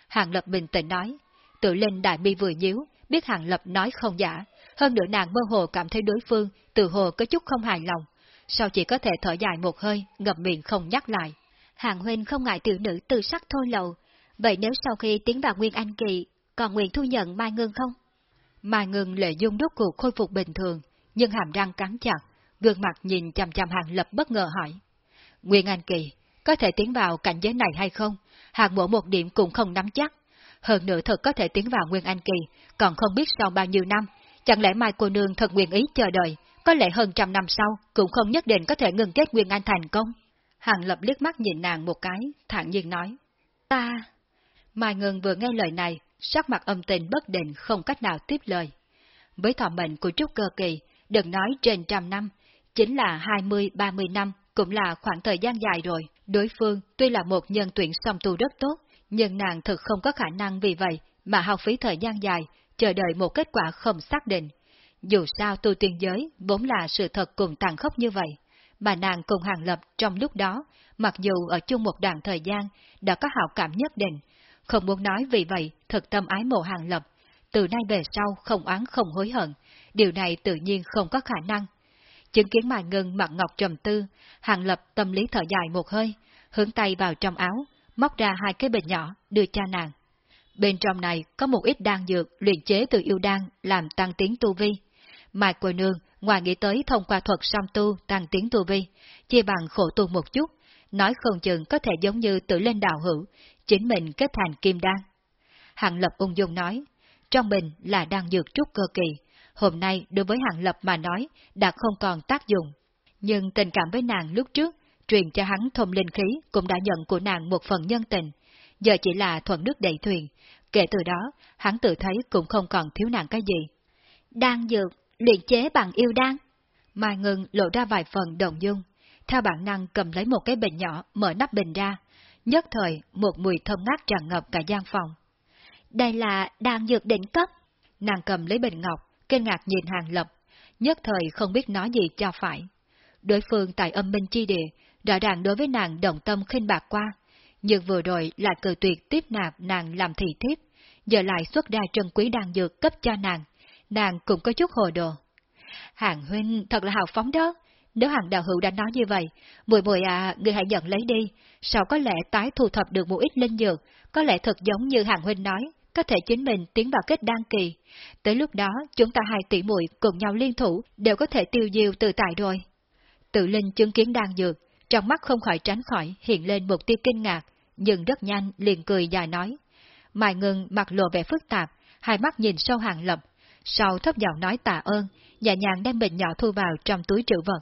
Hàng Lập bình tĩnh nói, tự lên đại bi vừa nhíu, biết Hàng Lập nói không giả, hơn nữa nàng mơ hồ cảm thấy đối phương từ hồ có chút không hài lòng, sao chỉ có thể thở dài một hơi, ngập miệng không nhắc lại. Hàng Huynh không ngại tiểu nữ từ sắc thôi lầu, vậy nếu sau khi tiến vào Nguyên Anh Kỳ, còn nguyện thu nhận Mai Ngân không? Mai Ngân lệ dung đốt cuộc khôi phục bình thường, nhưng hàm răng cắn chặt, gương mặt nhìn chằm chằm Hàng Lập bất ngờ hỏi. Nguyên Anh Kỳ, có thể tiến vào cảnh giới này hay không? Hàng mộ một điểm cũng không nắm chắc. Hơn nữa thật có thể tiến vào Nguyên Anh Kỳ, còn không biết sau bao nhiêu năm, chẳng lẽ Mai cô nương thật nguyện ý chờ đợi, có lẽ hơn trăm năm sau cũng không nhất định có thể ngừng kết Nguyên Anh thành công. Hàng lập liếc mắt nhìn nàng một cái, thản nhiên nói. Ta... Mai Ngân vừa nghe lời này, sắc mặt âm tình bất định không cách nào tiếp lời. Với thọ mệnh của Trúc Cơ Kỳ, đừng nói trên trăm năm, chính là hai mươi ba mươi năm cũng là khoảng thời gian dài rồi. Đối phương tuy là một nhân tuyển song tu rất tốt, nhưng nàng thực không có khả năng vì vậy mà hao phí thời gian dài, chờ đợi một kết quả không xác định. Dù sao tu tiên giới vốn là sự thật cùng tàn khốc như vậy, mà nàng cùng hàng lập trong lúc đó, mặc dù ở chung một đoạn thời gian, đã có hảo cảm nhất định, không muốn nói vì vậy thật tâm ái mộ hàng lập, từ nay về sau không oán không hối hận, điều này tự nhiên không có khả năng. Chứng kiến Mai Ngân mặt ngọc trầm tư, hàng lập tâm lý thở dài một hơi, hướng tay vào trong áo, móc ra hai cái bình nhỏ, đưa cho nàng. Bên trong này có một ít đan dược luyện chế từ yêu đan làm tăng tiến tu vi. Mai cô nương ngoài nghĩ tới thông qua thuật song tu tăng tiến tu vi, chia bằng khổ tu một chút, nói không chừng có thể giống như tự lên đạo hữu, chính mình kết thành kim đan. Hạng Lập ung dung nói, trong bình là đan dược trúc cơ kỳ, hôm nay đối với Hạng Lập mà nói đã không còn tác dụng. Nhưng tình cảm với nàng lúc trước, truyền cho hắn thông linh khí cũng đã nhận của nàng một phần nhân tình, giờ chỉ là thuận nước đầy thuyền, kể từ đó hắn tự thấy cũng không còn thiếu nàng cái gì. Đan dược, luyện chế bằng yêu đan. Mai Ngân lộ ra vài phần đồng dung, theo bản năng cầm lấy một cái bình nhỏ mở nắp bình ra, nhất thời một mùi thơm ngát tràn ngập cả gian phòng. Đây là đan dược đỉnh cấp. Nàng cầm lấy bình ngọc, kinh ngạc nhìn hàng lập, nhất thời không biết nói gì cho phải. Đối phương tại âm minh chi địa, rõ ràng đối với nàng đồng tâm khinh bạc qua, nhưng vừa rồi lại cự tuyệt tiếp nạp nàng làm thị thiếp, giờ lại xuất ra trân quý đan dược cấp cho nàng, nàng cũng có chút hồ đồ. Hàng huynh thật là hào phóng đó, nếu hàng đạo hữu đã nói như vậy, mùi mùi à, người hãy nhận lấy đi, sao có lẽ tái thu thập được một ít linh dược, có lẽ thật giống như hàng huynh nói, có thể chính mình tiến vào kết đăng kỳ. Tới lúc đó, chúng ta hai tỷ muội cùng nhau liên thủ, đều có thể tiêu diêu từ tại rồi. Tự linh chứng kiến đan dược, trong mắt không khỏi tránh khỏi hiện lên một tia kinh ngạc, nhưng rất nhanh liền cười dài nói. Mai ngừng mặt lộ vẻ phức tạp, hai mắt nhìn sâu hàng lập, sau thấp giọng nói tạ ơn, nhẹ nhàng đem bình nhỏ thu vào trong túi trữ vật.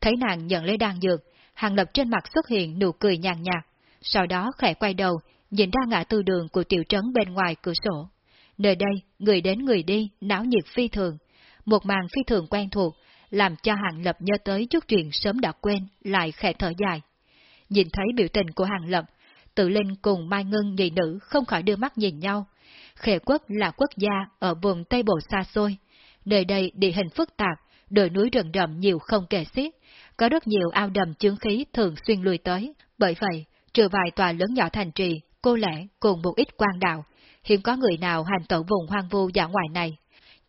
Thấy nàng nhận lấy đan dược, hàng lập trên mặt xuất hiện nụ cười nhàn nhạt, sau đó khẽ quay đầu, nhìn ra ngã tư đường của tiểu trấn bên ngoài cửa sổ. Nơi đây, người đến người đi, náo nhiệt phi thường. Một màn phi thường quen thuộc, làm cho hàng lập nhớ tới chút chuyện sớm đã quên, lại khẽ thở dài. nhìn thấy biểu tình của Hàng Lập, tự linh cùng Mai Ngân nhị nữ không khỏi đưa mắt nhìn nhau. Khệ quốc là quốc gia ở vùng Tây Bộ xa xôi, nơi đây địa hình phức tạp, đồi núi rừng rậm nhiều không kể xiết, có rất nhiều ao đầm chướng khí thường xuyên lùi tới, bởi vậy, trừ vài tòa lớn nhỏ thành trì, cô lẽ cùng một ít quan đạo, hiếm có người nào hành tẩu vùng hoang vu dã ngoại này.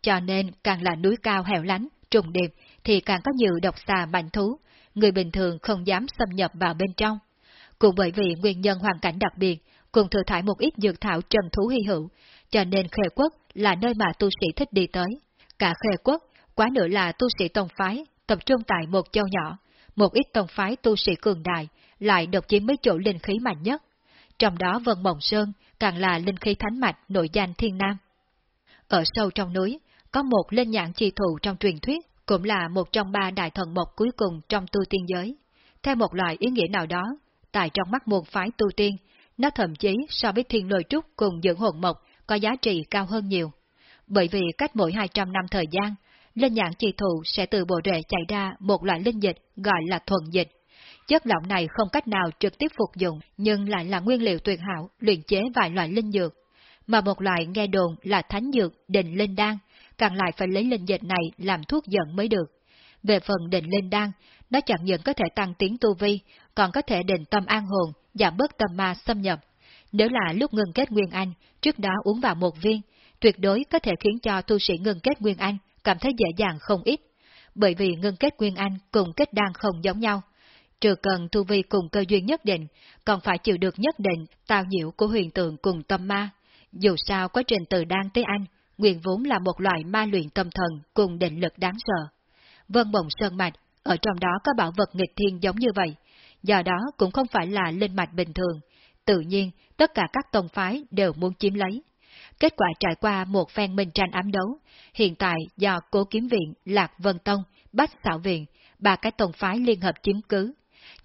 Cho nên càng là núi cao hẻo lánh, trùng điệp, thì càng có nhiều độc xà mạnh thú, người bình thường không dám xâm nhập vào bên trong. Cũng bởi vì nguyên nhân hoàn cảnh đặc biệt, cùng thừa thải một ít dược thảo trần thú hy hữu, cho nên khê quốc là nơi mà tu sĩ thích đi tới. Cả khê quốc, quá nữa là tu sĩ tông phái, tập trung tại một châu nhỏ, một ít tông phái tu sĩ cường đại, lại độc chiếm mấy chỗ linh khí mạnh nhất. Trong đó Vân Mộng Sơn càng là linh khí thánh mạch nội danh thiên nam. Ở sâu trong núi, có một linh nhãn chi thụ trong truyền thuyết, cũng là một trong ba đại thần mộc cuối cùng trong tu tiên giới. Theo một loại ý nghĩa nào đó, tại trong mắt môn phái tu tiên, nó thậm chí so với thiên lôi trúc cùng dưỡng hồn mộc có giá trị cao hơn nhiều. Bởi vì cách mỗi 200 năm thời gian, linh nhãn chi thụ sẽ từ bộ rễ chạy ra một loại linh dịch gọi là thuần dịch. Chất lỏng này không cách nào trực tiếp phục dụng, nhưng lại là nguyên liệu tuyệt hảo luyện chế vài loại linh dược. Mà một loại nghe đồn là thánh dược định linh đan, càng lại phải lấy linh dịch này làm thuốc giận mới được. Về phần định linh đan, nó chẳng những có thể tăng tiến tu vi, còn có thể định tâm an hồn, giảm bớt tâm ma xâm nhập. Nếu là lúc ngừng kết Nguyên Anh, trước đó uống vào một viên, tuyệt đối có thể khiến cho tu sĩ ngừng kết Nguyên Anh cảm thấy dễ dàng không ít. Bởi vì ngưng kết Nguyên Anh cùng kết đan không giống nhau. Trừ cần tu vi cùng cơ duyên nhất định, còn phải chịu được nhất định tạo nhiễu của huyền tượng cùng tâm ma. Dù sao quá trình từ đan tới anh, nguyên vốn là một loại ma luyện tâm thần cùng định lực đáng sợ. Vân bồng sơn mạch, ở trong đó có bảo vật nghịch thiên giống như vậy, do đó cũng không phải là linh mạch bình thường, tự nhiên tất cả các tông phái đều muốn chiếm lấy. Kết quả trải qua một phen minh tranh ám đấu, hiện tại do Cố Kiếm Viện, Lạc Vân Tông, Bách Xảo Viện, ba cái tông phái liên hợp chiếm cứ.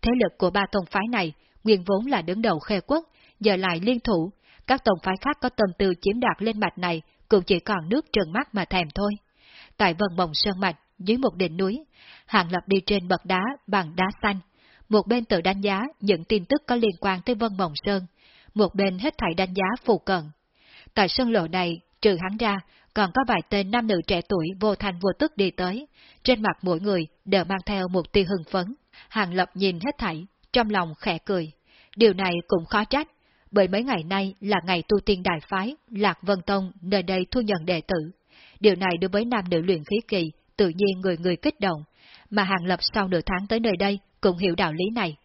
Thế lực của ba tông phái này nguyên vốn là đứng đầu khê quốc, giờ lại liên thủ, các tông phái khác có tâm tư chiếm đoạt lên mạch này cũng chỉ còn nước trừng mắt mà thèm thôi. Tại vần mộng sơn mạch, dưới một đỉnh núi, Hàng Lập đi trên bậc đá bằng đá xanh. Một bên tự đánh giá những tin tức có liên quan tới Vân Mộng Sơn, một bên hết thảy đánh giá phù cận. Tại sân lộ này, trừ hắn ra, còn có vài tên nam nữ trẻ tuổi vô thành vô tức đi tới, trên mặt mỗi người đều mang theo một tia hưng phấn. Hàng Lập nhìn hết thảy, trong lòng khẽ cười. Điều này cũng khó trách, bởi mấy ngày nay là ngày tu tiên đại phái, Lạc Vân Tông nơi đây thu nhận đệ tử. Điều này đối với nam nữ luyện khí kỳ, tự nhiên người người kích động, mà Hàng Lập sau nửa tháng tới nơi đây cũng hiểu đạo lý này.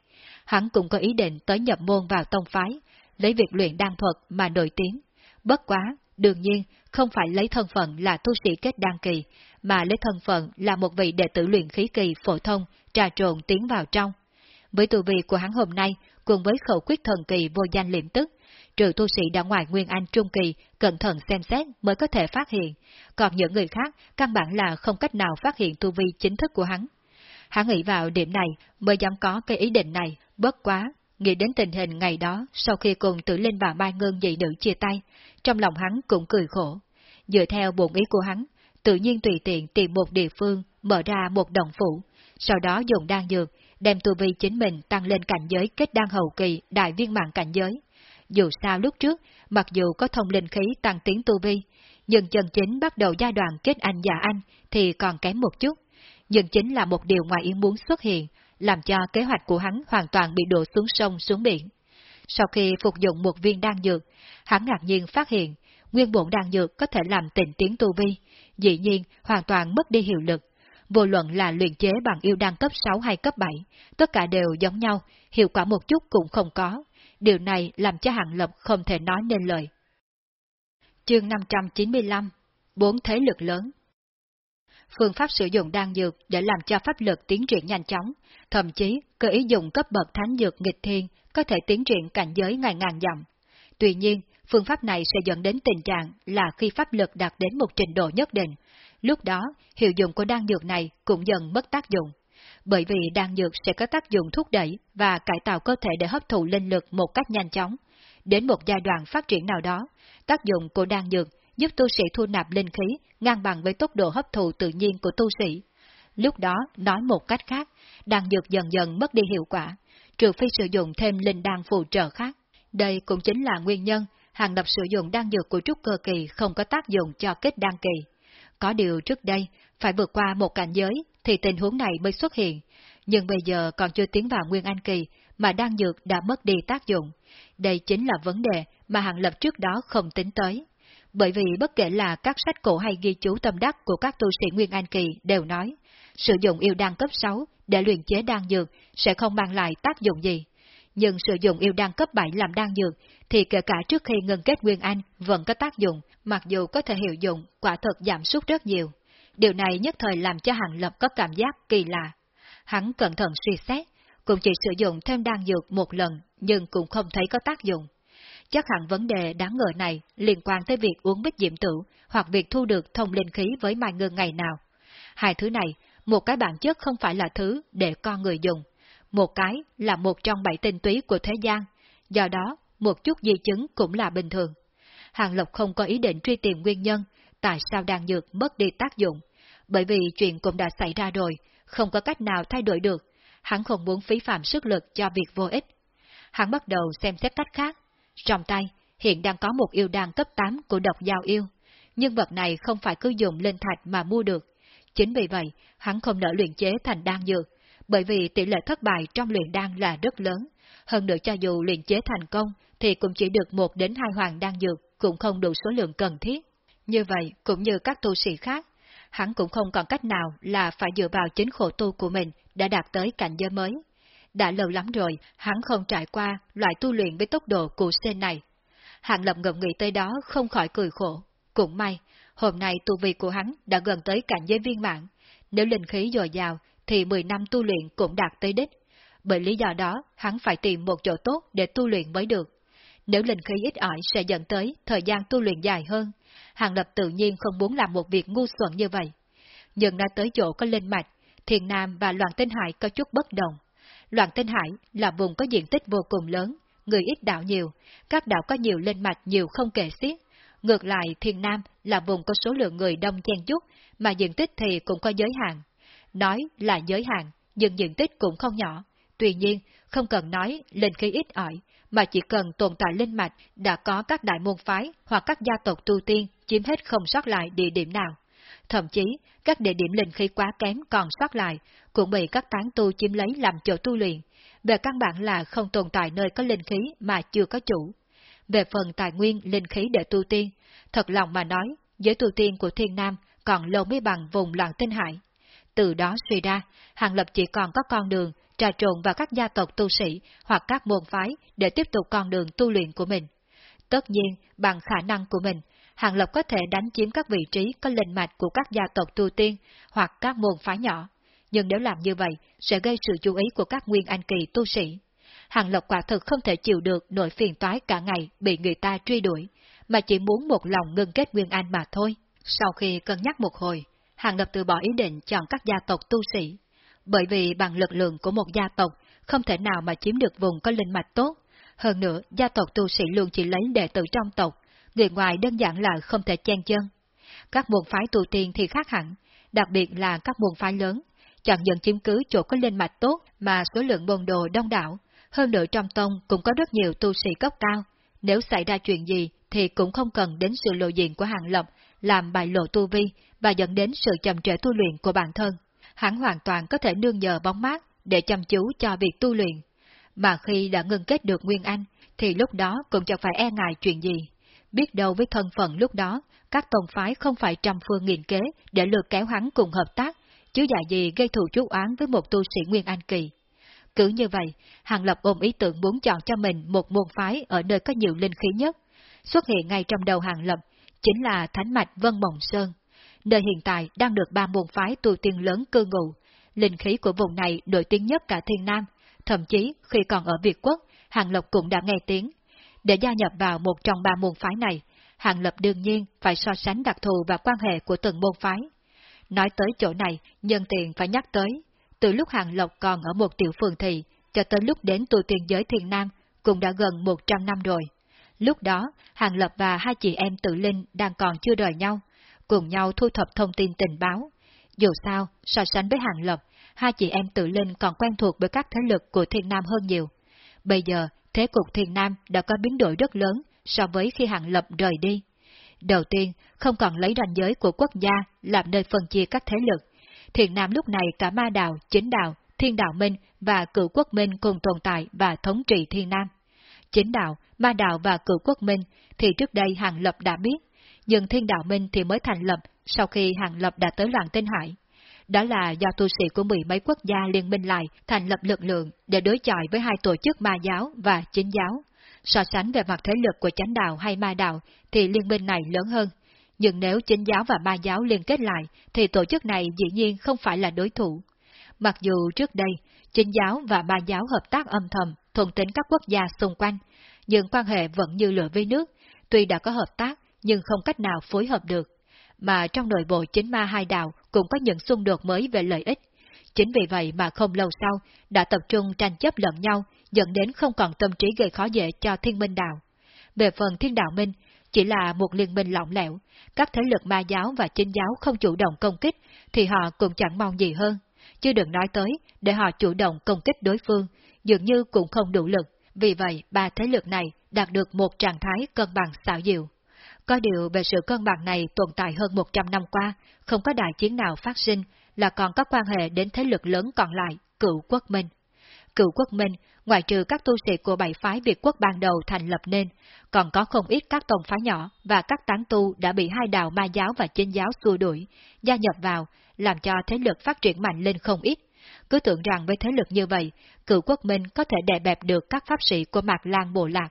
Hắn cũng có ý định tới nhập môn vào tông phái, lấy việc luyện đan thuật mà nổi tiếng. Bất quá, đương nhiên không phải lấy thân phận là tu sĩ kết đan kỳ, mà lấy thân phận là một vị đệ tử luyện khí kỳ phổ thông, trà trộn tiến vào trong. Với tu vị của hắn hôm nay, cùng với khẩu quyết thần kỳ vô danh liệm tức, trừ tu sĩ đã ngoài Nguyên Anh Trung Kỳ, cẩn thận xem xét mới có thể phát hiện, còn những người khác căn bản là không cách nào phát hiện tu vi chính thức của hắn. Hắn nghĩ vào điểm này mới dám có cái ý định này, bất quá, nghĩ đến tình hình ngày đó sau khi cùng tử linh và mai ngân dị nữ chia tay, trong lòng hắn cũng cười khổ. Dựa theo bổn ý của hắn, tự nhiên tùy tiện tìm một địa phương, mở ra một đồng phủ, sau đó dùng đan dược, đem tu vi chính mình tăng lên cảnh giới kết đan hậu kỳ đại viên mạng cảnh giới. Dù sao lúc trước, mặc dù có thông linh khí tăng tiến tu vi, nhưng chân chính bắt đầu giai đoạn kết anh già anh thì còn kém một chút. Nhưng chính là một điều ngoài ý muốn xuất hiện, làm cho kế hoạch của hắn hoàn toàn bị đổ xuống sông xuống biển. Sau khi phục dụng một viên đan dược, hắn ngạc nhiên phát hiện, nguyên bổn đan dược có thể làm tịnh tiến tu vi, dĩ nhiên hoàn toàn mất đi hiệu lực, vô luận là luyện chế bằng yêu đan cấp 6 hay cấp 7, tất cả đều giống nhau, hiệu quả một chút cũng không có. Điều này làm cho hạng Lập không thể nói nên lời. Chương 595 Bốn thế lực lớn Phương pháp sử dụng đan dược để làm cho pháp lực tiến triển nhanh chóng, thậm chí cơ ý dùng cấp bậc thánh dược nghịch thiên có thể tiến triển cảnh giới ngày ngàn dặm. Tuy nhiên, phương pháp này sẽ dẫn đến tình trạng là khi pháp lực đạt đến một trình độ nhất định, Lúc đó, hiệu dụng của đan dược này cũng dần mất tác dụng. Bởi vì đan dược sẽ có tác dụng thúc đẩy và cải tạo cơ thể để hấp thụ linh lực một cách nhanh chóng. Đến một giai đoạn phát triển nào đó, tác dụng của đan dược giúp tu sĩ thu nạp linh khí ngang bằng với tốc độ hấp thụ tự nhiên của tu sĩ. Lúc đó, nói một cách khác, đan dược dần dần mất đi hiệu quả. trừ phi sử dụng thêm linh đan phụ trợ khác. Đây cũng chính là nguyên nhân hàng lập sử dụng đan dược của trúc cơ kỳ không có tác dụng cho kết đan kỳ. Có điều trước đây, phải vượt qua một cảnh giới thì tình huống này mới xuất hiện, nhưng bây giờ còn chưa tiến vào nguyên an kỳ mà đan dược đã mất đi tác dụng. Đây chính là vấn đề mà hàng lập trước đó không tính tới. Bởi vì bất kể là các sách cổ hay ghi chú tâm đắc của các tu sĩ Nguyên An Kỳ đều nói, sử dụng yêu đan cấp 6 để luyện chế đan dược sẽ không mang lại tác dụng gì. Nhưng sử dụng yêu đan cấp 7 làm đan dược thì kể cả trước khi ngừng kết Nguyên Anh vẫn có tác dụng, mặc dù có thể hiệu dụng, quả thật giảm sút rất nhiều. Điều này nhất thời làm cho Hàng Lập có cảm giác kỳ lạ. Hắn cẩn thận suy xét, cũng chỉ sử dụng thêm đan dược một lần nhưng cũng không thấy có tác dụng. Chắc hẳn vấn đề đáng ngờ này liên quan tới việc uống bích diệm tử hoặc việc thu được thông linh khí với mai ngư ngày nào. Hai thứ này, một cái bản chất không phải là thứ để con người dùng, một cái là một trong bảy tinh túy của thế gian, do đó một chút di chứng cũng là bình thường. Hàng Lộc không có ý định truy tìm nguyên nhân tại sao đan dược mất đi tác dụng, bởi vì chuyện cũng đã xảy ra rồi, không có cách nào thay đổi được, hắn không muốn phí phạm sức lực cho việc vô ích. Hắn bắt đầu xem xét cách khác, trong tay hiện đang có một yêu đan cấp 8 của độc giao yêu, nhưng vật này không phải cứ dùng lên thạch mà mua được. Chính vì vậy, hắn không nỡ luyện chế thành đan dược, bởi vì tỷ lệ thất bại trong luyện đan là rất lớn. Hơn nữa cho dù luyện chế thành công, thì cũng chỉ được một đến hai hoàng đan dược, cũng không đủ số lượng cần thiết. Như vậy, cũng như các tu sĩ khác, hắn cũng không còn cách nào là phải dựa vào chính khổ tu của mình đã đạt tới cảnh giới mới. Đã lâu lắm rồi, hắn không trải qua loại tu luyện với tốc độ của sen này. Hạng lập ngậm nghĩ tới đó không khỏi cười khổ. Cũng may, hôm nay tu vi của hắn đã gần tới cảnh giới viên mãn. Nếu linh khí dồi dào, thì 10 năm tu luyện cũng đạt tới đích. Bởi lý do đó, hắn phải tìm một chỗ tốt để tu luyện mới được. Nếu linh khí ít ỏi sẽ dẫn tới thời gian tu luyện dài hơn, Hàng Lập tự nhiên không muốn làm một việc ngu xuẩn như vậy. Nhưng đã tới chỗ có linh mạch, Thiền Nam và Loạn Tinh Hải có chút bất đồng. Loạn Tinh Hải là vùng có diện tích vô cùng lớn, người ít đạo nhiều, các đạo có nhiều lên mạch nhiều không kể xiết. Ngược lại Thiên Nam là vùng có số lượng người đông chen chúc, mà diện tích thì cũng có giới hạn. Nói là giới hạn, nhưng diện tích cũng không nhỏ. Tuy nhiên, không cần nói linh khí ít ỏi, mà chỉ cần tồn tại linh mạch đã có các đại môn phái hoặc các gia tộc tu tiên chiếm hết không sót lại địa điểm nào. Thậm chí, các địa điểm linh khí quá kém còn sót lại, cũng bị các tán tu chiếm lấy làm chỗ tu luyện. Về căn bản là không tồn tại nơi có linh khí mà chưa có chủ. Về phần tài nguyên linh khí để tu tiên, thật lòng mà nói, giới tu tiên của thiên nam còn lâu mới bằng vùng loạn tinh hải. Từ đó suy ra, Hàng Lập chỉ còn có con đường trà trộn vào các gia tộc tu sĩ hoặc các môn phái để tiếp tục con đường tu luyện của mình. Tất nhiên, bằng khả năng của mình, Hàng Lập có thể đánh chiếm các vị trí có linh mạch của các gia tộc tu tiên hoặc các môn phái nhỏ, nhưng nếu làm như vậy sẽ gây sự chú ý của các nguyên anh kỳ tu sĩ. Hàng Lập quả thực không thể chịu được nỗi phiền toái cả ngày bị người ta truy đuổi, mà chỉ muốn một lòng ngưng kết nguyên anh mà thôi. Sau khi cân nhắc một hồi, Hàng Lập từ bỏ ý định chọn các gia tộc tu sĩ, bởi vì bằng lực lượng của một gia tộc không thể nào mà chiếm được vùng có linh mạch tốt. Hơn nữa, gia tộc tu sĩ luôn chỉ lấy đệ tử trong tộc, người ngoài đơn giản là không thể chen chân. Các môn phái tu tiên thì khác hẳn, đặc biệt là các môn phái lớn, chẳng nhận chiếm cứ chỗ có linh mạch tốt mà số lượng môn đồ đông đảo. Hơn nữa trong tông cũng có rất nhiều tu sĩ cấp cao, nếu xảy ra chuyện gì thì cũng không cần đến sự lộ diện của hàng lập làm bại lộ tu vi và dẫn đến sự chậm trễ tu luyện của bản thân hắn hoàn toàn có thể nương nhờ bóng mát để chăm chú cho việc tu luyện. Mà khi đã ngưng kết được Nguyên Anh, thì lúc đó cũng chẳng phải e ngại chuyện gì. Biết đâu với thân phận lúc đó, các tông phái không phải trăm phương nghìn kế để lừa kéo hắn cùng hợp tác, chứ dạ gì gây thù chuốc oán với một tu sĩ Nguyên Anh kỳ. Cứ như vậy, Hàng Lập ôm ý tưởng muốn chọn cho mình một môn phái ở nơi có nhiều linh khí nhất. Xuất hiện ngay trong đầu Hàng Lập, chính là Thánh Mạch Vân Mộng Sơn nơi hiện tại đang được ba môn phái tu tiên lớn cư ngụ. Linh khí của vùng này nổi tiếng nhất cả thiên nam, thậm chí khi còn ở Việt Quốc, Hàng Lập cũng đã nghe tiếng. Để gia nhập vào một trong ba môn phái này, Hàng Lập đương nhiên phải so sánh đặc thù và quan hệ của từng môn phái. Nói tới chỗ này, nhân tiện phải nhắc tới, từ lúc Hàng Lộc còn ở một tiểu phường thị, cho tới lúc đến tu tiên giới thiên nam, cũng đã gần 100 năm rồi. Lúc đó, Hàng Lập và hai chị em tự linh đang còn chưa đời nhau, cùng nhau thu thập thông tin tình báo. Dù sao, so sánh với Hàng Lập, hai chị em tự linh còn quen thuộc với các thế lực của thiên nam hơn nhiều. Bây giờ, thế cục thiền nam đã có biến đổi rất lớn so với khi hạng Lập rời đi. Đầu tiên, không còn lấy ranh giới của quốc gia làm nơi phân chia các thế lực. thiền Nam lúc này cả ma đạo, chính đạo, thiên đạo minh và cựu quốc minh cùng tồn tại và thống trị thiên nam. Chính đạo, ma đạo và cựu quốc minh thì trước đây hạng Lập đã biết, nhưng thiên đạo minh thì mới thành lập sau khi hạng Lập đã tới loạn tinh hải. Đó là do tu sĩ của mười mấy quốc gia liên minh lại thành lập lực lượng để đối chọi với hai tổ chức ma giáo và chính giáo. So sánh về mặt thế lực của chánh đạo hay ma đạo thì liên minh này lớn hơn. Nhưng nếu chính giáo và ma giáo liên kết lại thì tổ chức này dĩ nhiên không phải là đối thủ. Mặc dù trước đây, chính giáo và ma giáo hợp tác âm thầm, thuận tính các quốc gia xung quanh, nhưng quan hệ vẫn như lửa với nước, tuy đã có hợp tác nhưng không cách nào phối hợp được. Mà trong nội bộ chính ma hai đạo cũng có những xung đột mới về lợi ích. Chính vì vậy mà không lâu sau, đã tập trung tranh chấp lẫn nhau, dẫn đến không còn tâm trí gây khó dễ cho thiên minh đạo. Về phần thiên đạo minh, chỉ là một liên minh lỏng lẻo, các thế lực ma giáo và chính giáo không chủ động công kích, thì họ cũng chẳng mong gì hơn. Chứ đừng nói tới, để họ chủ động công kích đối phương, dường như cũng không đủ lực, vì vậy ba thế lực này đạt được một trạng thái cân bằng xảo diệu. Có điều về sự cân bằng này tồn tại hơn 100 năm qua, không có đại chiến nào phát sinh, là còn có quan hệ đến thế lực lớn còn lại, cựu quốc minh. Cựu quốc minh, ngoài trừ các tu sĩ của bảy phái Việt quốc ban đầu thành lập nên, còn có không ít các tông phái nhỏ và các tán tu đã bị hai đạo ma giáo và chính giáo xua đuổi, gia nhập vào, làm cho thế lực phát triển mạnh lên không ít. Cứ tưởng rằng với thế lực như vậy, cựu quốc minh có thể đè bẹp được các pháp sĩ của Mạc Lan Bồ Lạc.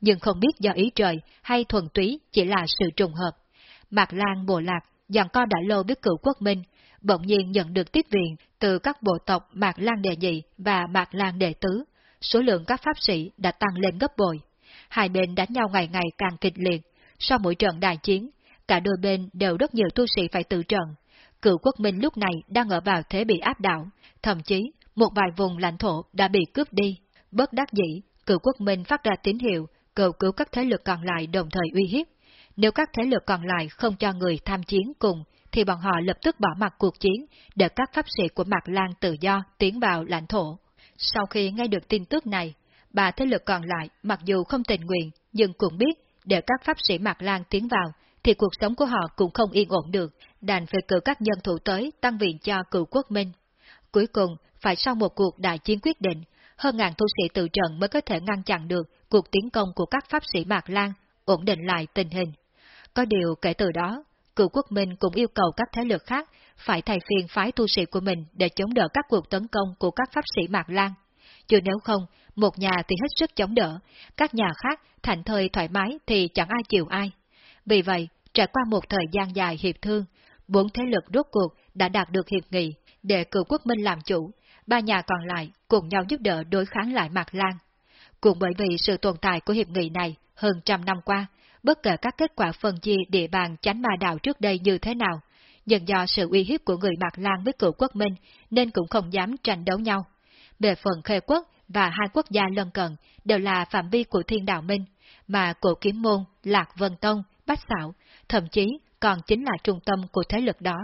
Nhưng không biết do ý trời hay thuần túy chỉ là sự trùng hợp. Mạc Lan Bồ Lạc dàn co đã lâu biết cựu quốc minh, bỗng nhiên nhận được tiếp viện từ các bộ tộc Mạc Lan Đệ Nhị và Mạc Lan Đệ Tứ. Số lượng các pháp sĩ đã tăng lên gấp bội. Hai bên đánh nhau ngày ngày càng kịch liệt. Sau mỗi trận đại chiến, cả đôi bên đều rất nhiều tu sĩ phải tự trận. Cựu quốc minh lúc này đang ở vào thế bị áp đảo, thậm chí một vài vùng lãnh thổ đã bị cướp đi. Bất đắc dĩ, cựu quốc minh phát ra tín hiệu cầu cứu các thế lực còn lại đồng thời uy hiếp. Nếu các thế lực còn lại không cho người tham chiến cùng, thì bọn họ lập tức bỏ mặt cuộc chiến để các pháp sĩ của Mạc Lan tự do tiến vào lãnh thổ. Sau khi nghe được tin tức này, ba thế lực còn lại mặc dù không tình nguyện nhưng cũng biết để các pháp sĩ Mạc Lan tiến vào thì cuộc sống của họ cũng không yên ổn được, đành phải cử các nhân thủ tới tăng viện cho cựu quốc minh. Cuối cùng, phải sau một cuộc đại chiến quyết định, hơn ngàn tu sĩ tự trận mới có thể ngăn chặn được cuộc tiến công của các pháp sĩ Mạc Lan, ổn định lại tình hình. Có điều kể từ đó, cựu quốc minh cũng yêu cầu các thế lực khác phải thay phiên phái tu sĩ của mình để chống đỡ các cuộc tấn công của các pháp sĩ Mạc Lan. Chứ nếu không, một nhà thì hết sức chống đỡ, các nhà khác thành thời thoải mái thì chẳng ai chịu ai. Vì vậy, trải qua một thời gian dài hiệp thương, bốn thế lực rốt cuộc đã đạt được hiệp nghị để cựu quốc minh làm chủ, ba nhà còn lại cùng nhau giúp đỡ đối kháng lại Mạc Lan. Cũng bởi vì sự tồn tại của hiệp nghị này hơn trăm năm qua, bất kể các kết quả phân chia địa bàn chánh ma đạo trước đây như thế nào, nhưng do sự uy hiếp của người Mạc Lan với cựu quốc minh nên cũng không dám tranh đấu nhau. Về phần khê quốc và hai quốc gia lân cận đều là phạm vi của thiên đạo minh, mà cổ kiếm môn, lạc vân tông, bách xảo, thậm chí còn chính là trung tâm của thế lực đó.